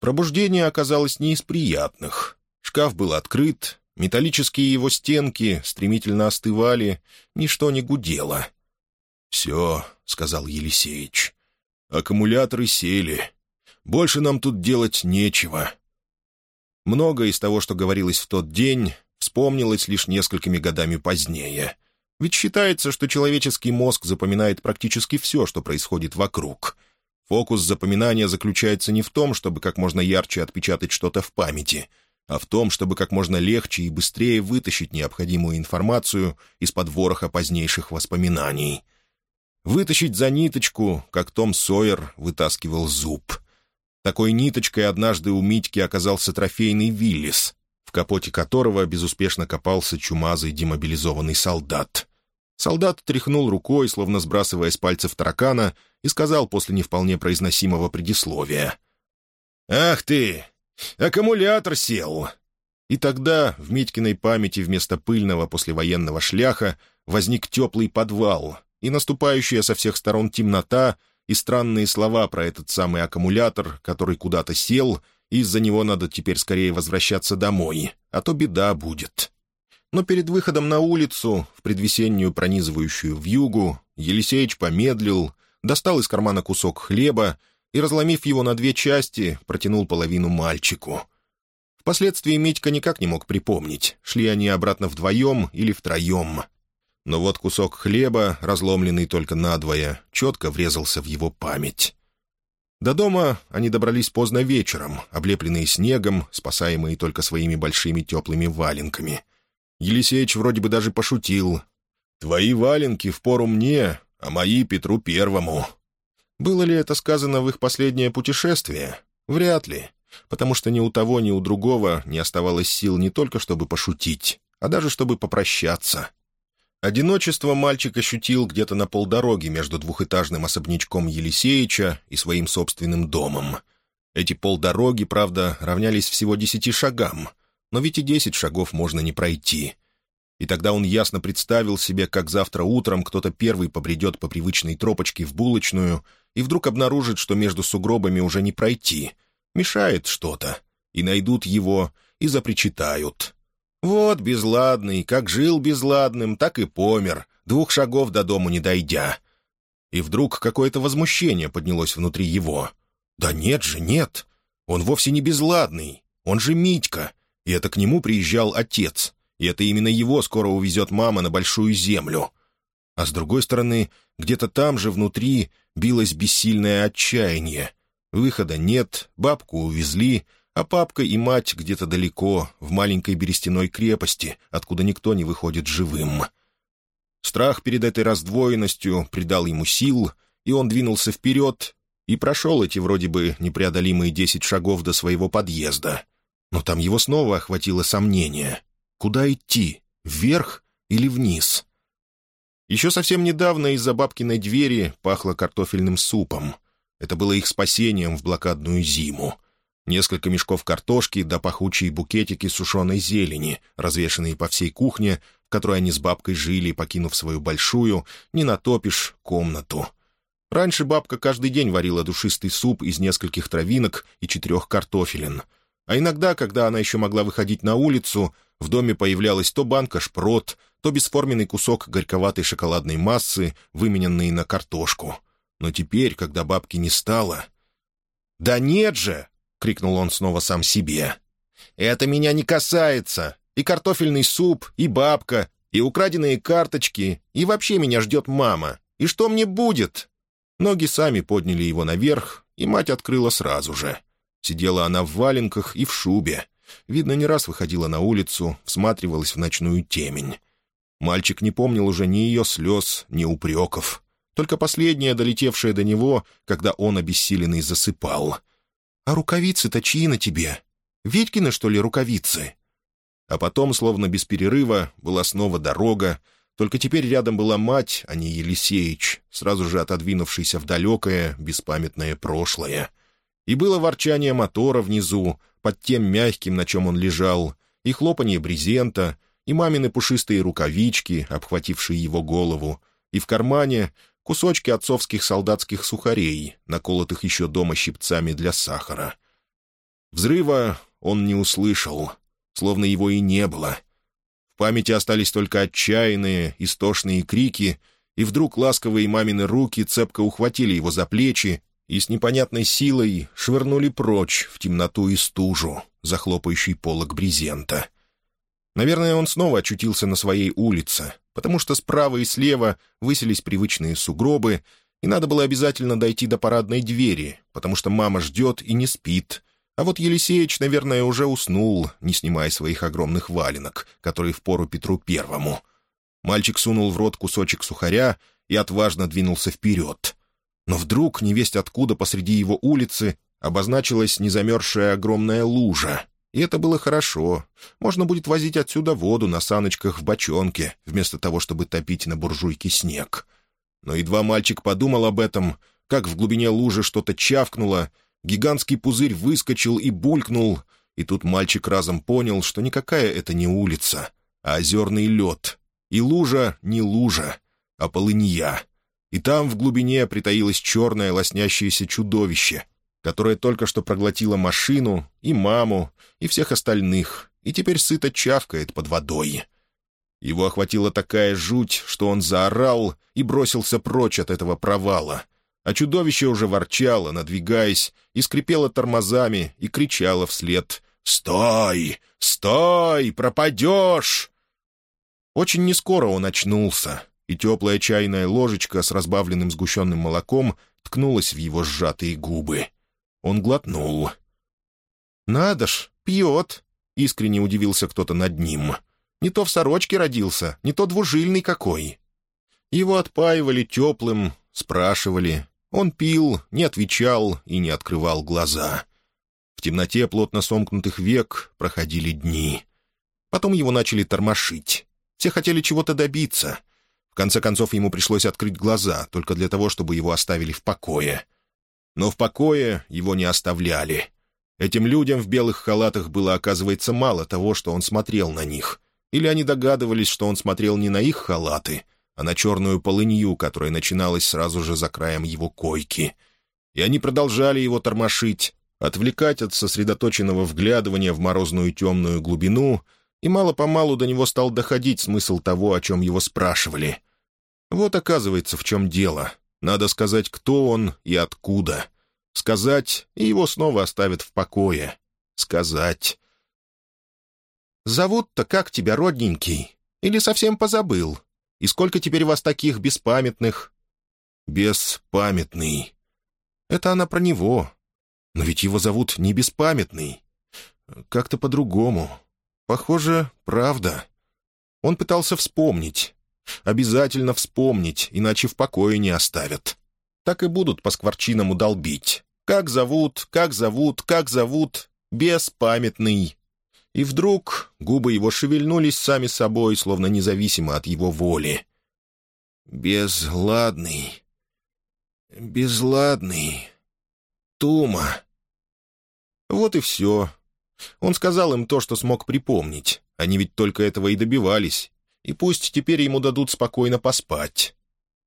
Пробуждение оказалось не из приятных. Шкаф был открыт, металлические его стенки стремительно остывали, ничто не гудело — «Все», — сказал Елисеич. «Аккумуляторы сели. Больше нам тут делать нечего». Многое из того, что говорилось в тот день, вспомнилось лишь несколькими годами позднее. Ведь считается, что человеческий мозг запоминает практически все, что происходит вокруг. Фокус запоминания заключается не в том, чтобы как можно ярче отпечатать что-то в памяти, а в том, чтобы как можно легче и быстрее вытащить необходимую информацию из-под вороха позднейших воспоминаний — Вытащить за ниточку, как Том Сойер вытаскивал зуб. Такой ниточкой однажды у Митьки оказался трофейный Виллис, капоте которого безуспешно копался чумазый демобилизованный солдат. Солдат тряхнул рукой, словно сбрасывая с пальцев таракана, и сказал после не вполне произносимого предисловия. «Ах ты! Аккумулятор сел!» И тогда в Митькиной памяти вместо пыльного послевоенного шляха возник теплый подвал и наступающая со всех сторон темнота и странные слова про этот самый аккумулятор, который куда-то сел, из-за него надо теперь скорее возвращаться домой, а то беда будет. Но перед выходом на улицу, в предвесеннюю пронизывающую вьюгу, Елисеич помедлил, достал из кармана кусок хлеба и, разломив его на две части, протянул половину мальчику. Впоследствии Митька никак не мог припомнить, шли они обратно вдвоем или втроем. Но вот кусок хлеба, разломленный только надвое, четко врезался в его память. До дома они добрались поздно вечером, облепленные снегом, спасаемые только своими большими теплыми валенками — Елисеич вроде бы даже пошутил. «Твои валенки впору мне, а мои Петру Первому». Было ли это сказано в их последнее путешествие? Вряд ли, потому что ни у того, ни у другого не оставалось сил не только чтобы пошутить, а даже чтобы попрощаться. Одиночество мальчик ощутил где-то на полдороги между двухэтажным особнячком Елисеича и своим собственным домом. Эти полдороги, правда, равнялись всего десяти шагам — но ведь и десять шагов можно не пройти. И тогда он ясно представил себе, как завтра утром кто-то первый побредет по привычной тропочке в булочную и вдруг обнаружит, что между сугробами уже не пройти. Мешает что-то. И найдут его, и запричитают. Вот безладный, как жил безладным, так и помер, двух шагов до дому не дойдя. И вдруг какое-то возмущение поднялось внутри его. «Да нет же, нет! Он вовсе не безладный, он же Митька, и это к нему приезжал отец, и это именно его скоро увезет мама на большую землю. А с другой стороны, где-то там же внутри билось бессильное отчаяние. Выхода нет, бабку увезли, а папка и мать где-то далеко, в маленькой берестяной крепости, откуда никто не выходит живым. Страх перед этой раздвоенностью придал ему сил, и он двинулся вперед и прошел эти вроде бы непреодолимые десять шагов до своего подъезда — но там его снова охватило сомнение. Куда идти? Вверх или вниз? Еще совсем недавно из-за бабкиной двери пахло картофельным супом. Это было их спасением в блокадную зиму. Несколько мешков картошки да пахучие букетики сушеной зелени, развешанные по всей кухне, в которой они с бабкой жили, покинув свою большую, не натопишь, комнату. Раньше бабка каждый день варила душистый суп из нескольких травинок и четырех картофелин — а иногда, когда она еще могла выходить на улицу, в доме появлялась то банка шпрот, то бесформенный кусок горьковатой шоколадной массы, вымененный на картошку. Но теперь, когда бабки не стало... «Да нет же!» — крикнул он снова сам себе. «Это меня не касается. И картофельный суп, и бабка, и украденные карточки, и вообще меня ждет мама. И что мне будет?» Ноги сами подняли его наверх, и мать открыла сразу же. Сидела она в валенках и в шубе. Видно, не раз выходила на улицу, всматривалась в ночную темень. Мальчик не помнил уже ни ее слез, ни упреков. Только последнее, долетевшее до него, когда он, обессиленный, засыпал. «А рукавицы-то чьи на тебе? Ведькины, что ли, рукавицы?» А потом, словно без перерыва, была снова дорога, только теперь рядом была мать, а не Елисеич, сразу же отодвинувшийся в далекое, беспамятное прошлое — и было ворчание мотора внизу, под тем мягким, на чем он лежал, и хлопанье брезента, и мамины пушистые рукавички, обхватившие его голову, и в кармане кусочки отцовских солдатских сухарей, наколотых еще дома щипцами для сахара. Взрыва он не услышал, словно его и не было. В памяти остались только отчаянные, истошные крики, и вдруг ласковые мамины руки цепко ухватили его за плечи и с непонятной силой швырнули прочь в темноту и стужу, захлопающий полок брезента. Наверное, он снова очутился на своей улице, потому что справа и слева высились привычные сугробы, и надо было обязательно дойти до парадной двери, потому что мама ждет и не спит. А вот Елисеич, наверное, уже уснул, не снимая своих огромных валенок, которые впору Петру Первому. Мальчик сунул в рот кусочек сухаря и отважно двинулся вперед — но вдруг, невесть откуда посреди его улицы, Обозначилась незамерзшая огромная лужа. И это было хорошо. Можно будет возить отсюда воду на саночках в бочонке, вместо того, чтобы топить на буржуйке снег. Но едва мальчик подумал об этом, как в глубине лужи что-то чавкнуло, гигантский пузырь выскочил и булькнул, и тут мальчик разом понял, что никакая это не улица, а озерный лед. И лужа не лужа, а полынья. И там в глубине притаилось черное лоснящееся чудовище, которое только что проглотило машину и маму, и всех остальных, и теперь сыто чавкает под водой. Его охватила такая жуть, что он заорал и бросился прочь от этого провала. А чудовище уже ворчало, надвигаясь, и скрипело тормозами, и кричало вслед «Стой! Стой! Пропадешь!» Очень нескоро он очнулся, и теплая чайная ложечка с разбавленным сгущенным молоком ткнулась в его сжатые губы. Он глотнул. «Надо ж, пьет!» — искренне удивился кто-то над ним. «Не то в сорочке родился, не то двужильный какой». Его отпаивали теплым, спрашивали. Он пил, не отвечал и не открывал глаза. В темноте плотно сомкнутых век проходили дни. Потом его начали тормошить. Все хотели чего-то добиться. В конце концов, ему пришлось открыть глаза, только для того, чтобы его оставили в покое. Но в покое его не оставляли. Этим людям в белых халатах было, оказывается, мало того, что он смотрел на них. Или они догадывались, что он смотрел не на их халаты, а на черную полынью, которая начиналась сразу же за краем его койки. И они продолжали его тормошить, отвлекать от сосредоточенного вглядывания в морозную темную глубину, и мало-помалу до него стал доходить смысл того, о чем его спрашивали. Вот оказывается, в чем дело. Надо сказать, кто он и откуда. Сказать, и его снова оставят в покое. Сказать. «Зовут-то как тебя, родненький? Или совсем позабыл? И сколько теперь вас таких беспамятных?» «Беспамятный. Это она про него. Но ведь его зовут не Беспамятный. Как-то по-другому. Похоже, правда. Он пытался вспомнить. Обязательно вспомнить, иначе в покое не оставят. Так и будут по скворчинам удолбить. Как зовут, как зовут, как зовут? Беспамятный. И вдруг губы его шевельнулись сами собой, словно независимо от его воли. «Безладный, безладный, Тума». Вот и все. Он сказал им то, что смог припомнить. Они ведь только этого и добивались. И пусть теперь ему дадут спокойно поспать.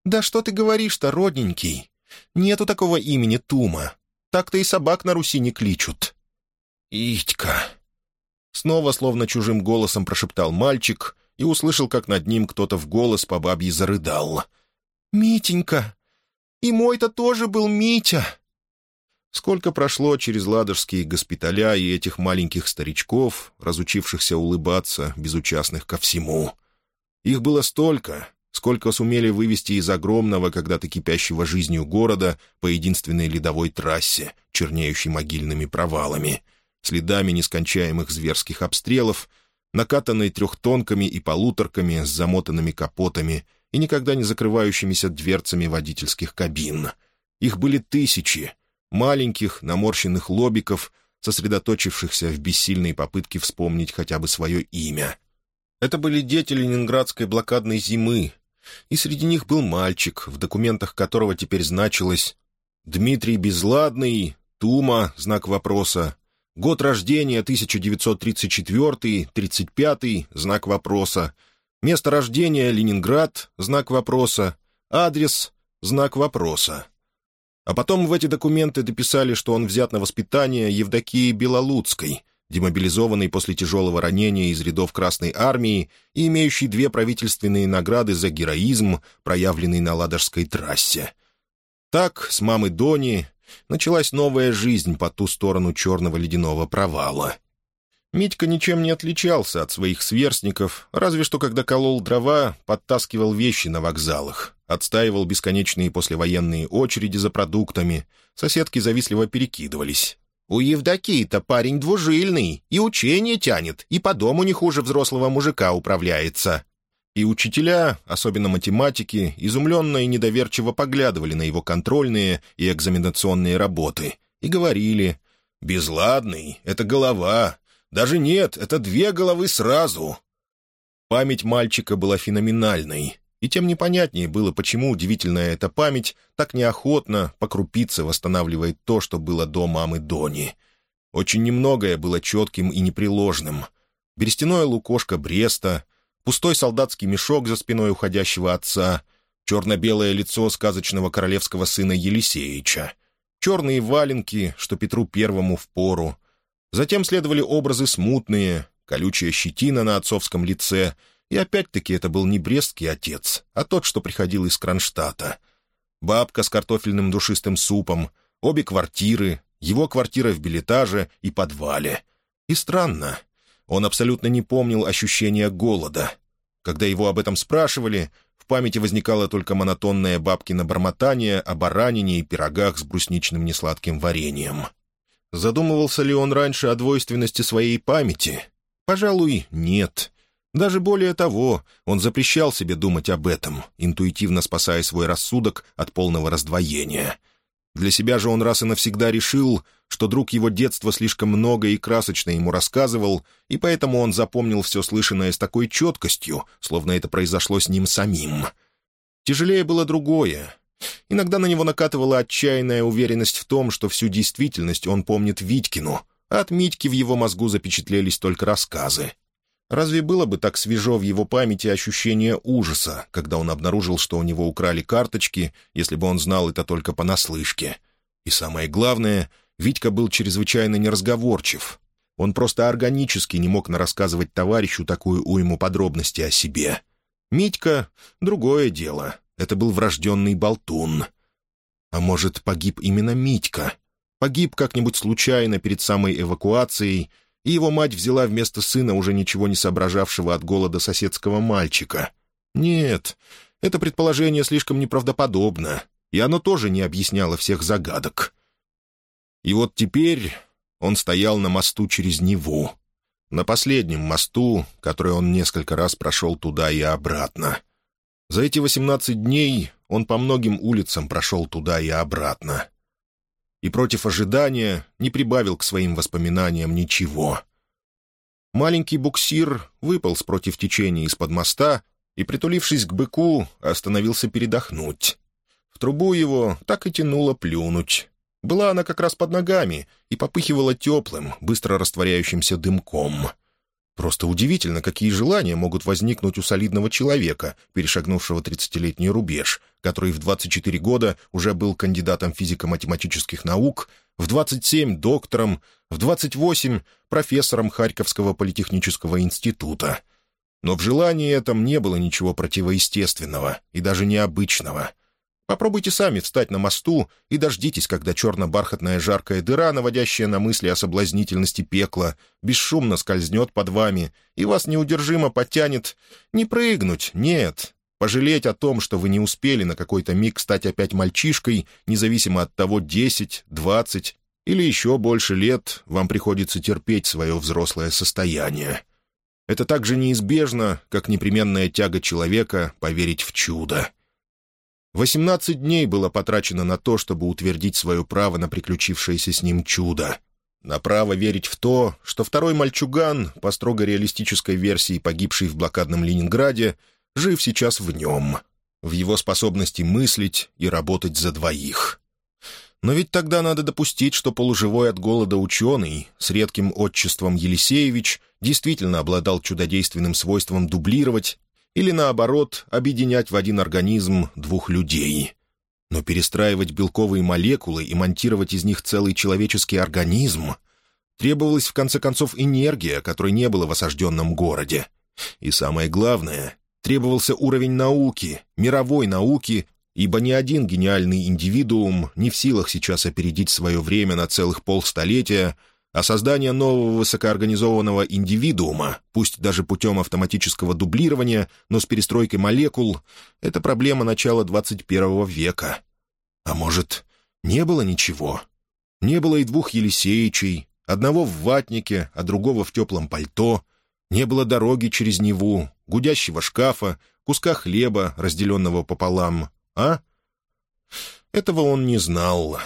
«Да что ты говоришь-то, родненький? Нету такого имени Тума. Так-то и собак на Руси не кличут». «Итька!» Снова, словно чужим голосом прошептал мальчик и услышал, как над ним кто-то в голос по бабье зарыдал. «Митенька! И мой-то тоже был Митя!» Сколько прошло через ладожские госпиталя и этих маленьких старичков, разучившихся улыбаться, безучастных ко всему. Их было столько, сколько сумели вывести из огромного, когда-то кипящего жизнью города по единственной ледовой трассе, чернеющей могильными провалами, следами нескончаемых зверских обстрелов, накатанной трехтонками и полуторками с замотанными капотами и никогда не закрывающимися дверцами водительских кабин. Их были тысячи — маленьких, наморщенных лобиков, сосредоточившихся в бессильной попытке вспомнить хотя бы свое имя. Это были дети ленинградской блокадной зимы, и среди них был мальчик, в документах которого теперь значилось «Дмитрий Безладный», «Тума», знак вопроса, год рождения 1934, 35, знак вопроса, место рождения Ленинград, знак вопроса, адрес, знак вопроса. А потом в эти документы дописали, что он взят на воспитание Евдокии Белолуцкой, демобилизованной после тяжелого ранения из рядов Красной Армии и имеющей две правительственные награды за героизм, проявленный на Ладожской трассе. Так, с мамы Дони, началась новая жизнь по ту сторону черного ледяного провала. Митька ничем не отличался от своих сверстников, разве что когда колол дрова, подтаскивал вещи на вокзалах, отстаивал бесконечные послевоенные очереди за продуктами, соседки завистливо перекидывались. «У Евдокии-то парень двужильный, и учение тянет, и по дому не хуже взрослого мужика управляется». И учителя, особенно математики, изумленно и недоверчиво поглядывали на его контрольные и экзаменационные работы, и говорили «Безладный — это голова, даже нет, это две головы сразу». Память мальчика была феноменальной, и тем непонятнее было, почему удивительная эта память так неохотно, по крупице восстанавливает то, что было до мамы Дони. Очень немногое было четким и непреложным. Берестяное лукошко Бреста, пустой солдатский мешок за спиной уходящего отца, черно-белое лицо сказочного королевского сына Елисеича, черные валенки, что Петру Первому в пору. Затем следовали образы смутные, колючая щетина на отцовском лице, и опять-таки это был не брестский отец, а тот, что приходил из Кронштадта. Бабка с картофельным душистым супом, обе квартиры, его квартира в билетаже и подвале. И странно, он абсолютно не помнил ощущения голода. Когда его об этом спрашивали, в памяти возникало только монотонное бабкино бормотание о баранине и пирогах с брусничным несладким вареньем. Задумывался ли он раньше о двойственности своей памяти? Пожалуй, нет. Даже более того, он запрещал себе думать об этом, интуитивно спасая свой рассудок от полного раздвоения — для себя же он раз и навсегда решил, что друг его детства слишком много и красочно ему рассказывал, и поэтому он запомнил все слышанное с такой четкостью, словно это произошло с ним самим. Тяжелее было другое. Иногда на него накатывала отчаянная уверенность в том, что всю действительность он помнит Витькину, а от Митьки в его мозгу запечатлелись только рассказы. Разве было бы так свежо в его памяти ощущение ужаса, когда он обнаружил, что у него украли карточки, если бы он знал это только понаслышке? И самое главное, Витька был чрезвычайно неразговорчив. Он просто органически не мог нарассказывать товарищу такую уйму подробностей о себе. Митька — другое дело. Это был врожденный болтун. А может, погиб именно Митька? Погиб как-нибудь случайно перед самой эвакуацией — и его мать взяла вместо сына уже ничего не соображавшего от голода соседского мальчика. Нет, это предположение слишком неправдоподобно, и оно тоже не объясняло всех загадок. И вот теперь он стоял на мосту через Неву, на последнем мосту, который он несколько раз прошел туда и обратно. За эти восемнадцать дней он по многим улицам прошел туда и обратно и против ожидания не прибавил к своим воспоминаниям ничего. Маленький буксир выполз против течения из-под моста и, притулившись к быку, остановился передохнуть. В трубу его так и тянуло плюнуть. Была она как раз под ногами и попыхивала теплым, быстро растворяющимся дымком — Просто удивительно, какие желания могут возникнуть у солидного человека, перешагнувшего 30-летний рубеж, который в 24 года уже был кандидатом физико-математических наук, в 27 — доктором, в 28 — профессором Харьковского политехнического института. Но в желании этом не было ничего противоестественного и даже необычного. Попробуйте сами встать на мосту и дождитесь, когда черно-бархатная жаркая дыра, наводящая на мысли о соблазнительности пекла, бесшумно скользнет под вами и вас неудержимо потянет не прыгнуть, нет, пожалеть о том, что вы не успели на какой-то миг стать опять мальчишкой, независимо от того, десять, двадцать или еще больше лет вам приходится терпеть свое взрослое состояние. Это так же неизбежно, как непременная тяга человека поверить в чудо. Восемнадцать дней было потрачено на то, чтобы утвердить свое право на приключившееся с ним чудо. На право верить в то, что второй мальчуган, по строго реалистической версии погибший в блокадном Ленинграде, жив сейчас в нем, в его способности мыслить и работать за двоих. Но ведь тогда надо допустить, что полуживой от голода ученый с редким отчеством Елисеевич действительно обладал чудодейственным свойством дублировать или, наоборот, объединять в один организм двух людей. Но перестраивать белковые молекулы и монтировать из них целый человеческий организм требовалась, в конце концов, энергия, которой не было в осажденном городе. И самое главное, требовался уровень науки, мировой науки, ибо ни один гениальный индивидуум не в силах сейчас опередить свое время на целых полстолетия — а создание нового высокоорганизованного индивидуума, пусть даже путем автоматического дублирования, но с перестройкой молекул, это проблема начала 21 века. А может, не было ничего? Не было и двух Елисеичей, одного в ватнике, а другого в теплом пальто, не было дороги через Неву, гудящего шкафа, куска хлеба, разделенного пополам, а? Этого он не знал.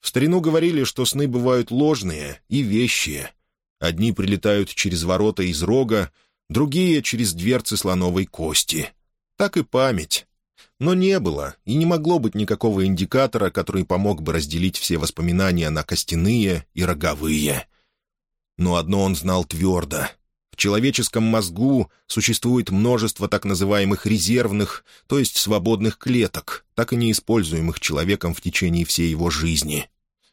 В старину говорили, что сны бывают ложные и вещие. Одни прилетают через ворота из рога, другие — через дверцы слоновой кости. Так и память. Но не было и не могло быть никакого индикатора, который помог бы разделить все воспоминания на костяные и роговые. Но одно он знал твердо. Человеческом мозгу существует множество так называемых резервных, то есть свободных клеток, так и неиспользуемых человеком в течение всей его жизни.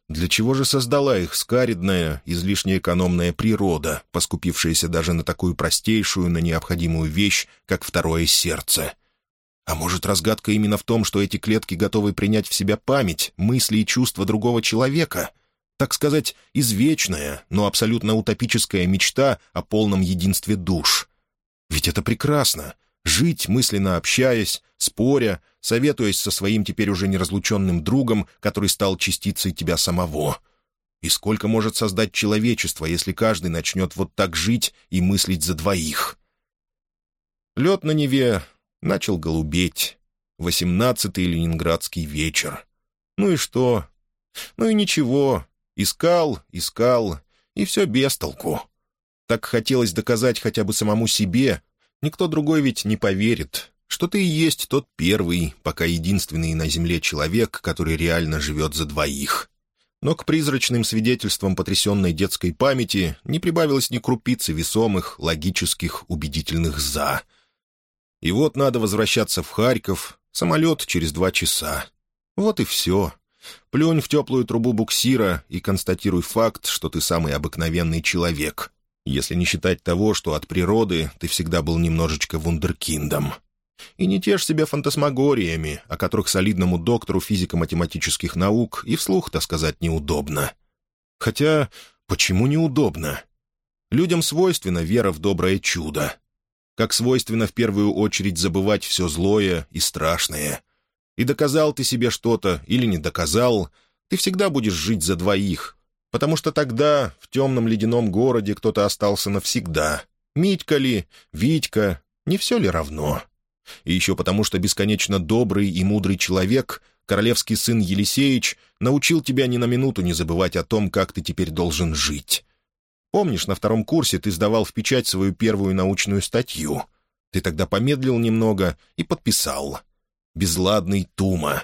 Для чего же создала их скаридная, излишне экономная природа, поскупившаяся даже на такую простейшую, но необходимую вещь, как второе сердце? А может, разгадка именно в том, что эти клетки готовы принять в себя память, мысли и чувства другого человека? Так сказать, извечная, но абсолютно утопическая мечта о полном единстве душ. Ведь это прекрасно жить, мысленно общаясь, споря, советуясь со своим теперь уже неразлученным другом, который стал частицей тебя самого. И сколько может создать человечество, если каждый начнет вот так жить и мыслить за двоих? Лед на Неве начал голубеть. Восемнадцатый ленинградский вечер. Ну и что? Ну и ничего. Искал, искал, и все без толку. Так хотелось доказать хотя бы самому себе, Никто другой ведь не поверит, что ты и есть тот первый, пока единственный на Земле человек, который реально живет за двоих. Но к призрачным свидетельствам потрясенной детской памяти не прибавилось ни крупицы весомых, логических, убедительных «за». И вот надо возвращаться в Харьков, самолет через два часа. Вот и все. Плюнь в теплую трубу буксира и констатируй факт, что ты самый обыкновенный человек, если не считать того, что от природы ты всегда был немножечко вундеркиндом. И не тешь себя фантасмагориями, о которых солидному доктору физико-математических наук и вслух-то сказать неудобно. Хотя, почему неудобно? Людям свойственна вера в доброе чудо. Как свойственно в первую очередь забывать все злое и страшное. И доказал ты себе что-то или не доказал, ты всегда будешь жить за двоих, потому что тогда в темном ледяном городе кто-то остался навсегда. Митька ли, Витька, не все ли равно? И еще потому, что бесконечно добрый и мудрый человек, королевский сын Елисеич, научил тебя ни на минуту не забывать о том, как ты теперь должен жить. Помнишь, на втором курсе ты сдавал в печать свою первую научную статью? Ты тогда помедлил немного и подписал. «Безладный Тума».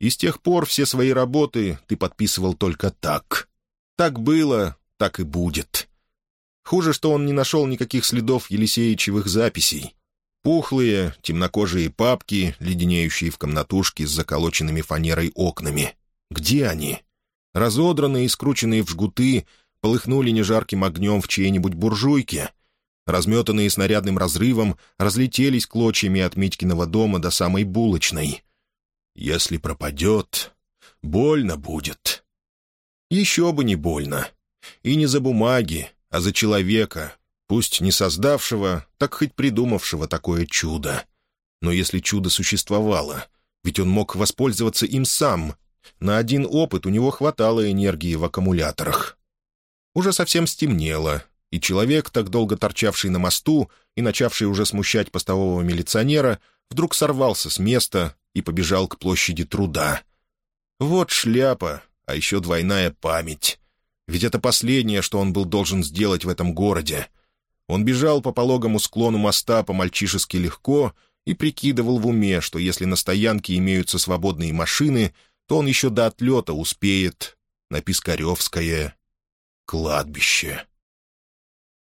И с тех пор все свои работы ты подписывал только так. Так было, так и будет. Хуже, что он не нашел никаких следов Елисеичевых записей. Пухлые, темнокожие папки, леденеющие в комнатушке с заколоченными фанерой окнами. Где они? Разодранные и скрученные в жгуты, полыхнули нежарким огнем в чьей-нибудь буржуйке. Разметанные снарядным разрывом, разлетелись клочьями от Митькиного дома до самой булочной. Если пропадет, больно будет. Еще бы не больно. И не за бумаги, а за человека, пусть не создавшего, так хоть придумавшего такое чудо. Но если чудо существовало, ведь он мог воспользоваться им сам. На один опыт у него хватало энергии в аккумуляторах. Уже совсем стемнело, и человек, так долго торчавший на мосту и начавший уже смущать постового милиционера, вдруг сорвался с места и побежал к площади труда. Вот шляпа, а еще двойная память. Ведь это последнее, что он был должен сделать в этом городе. Он бежал по пологому склону моста по-мальчишески легко и прикидывал в уме, что если на стоянке имеются свободные машины, то он еще до отлета успеет на Пискаревское кладбище.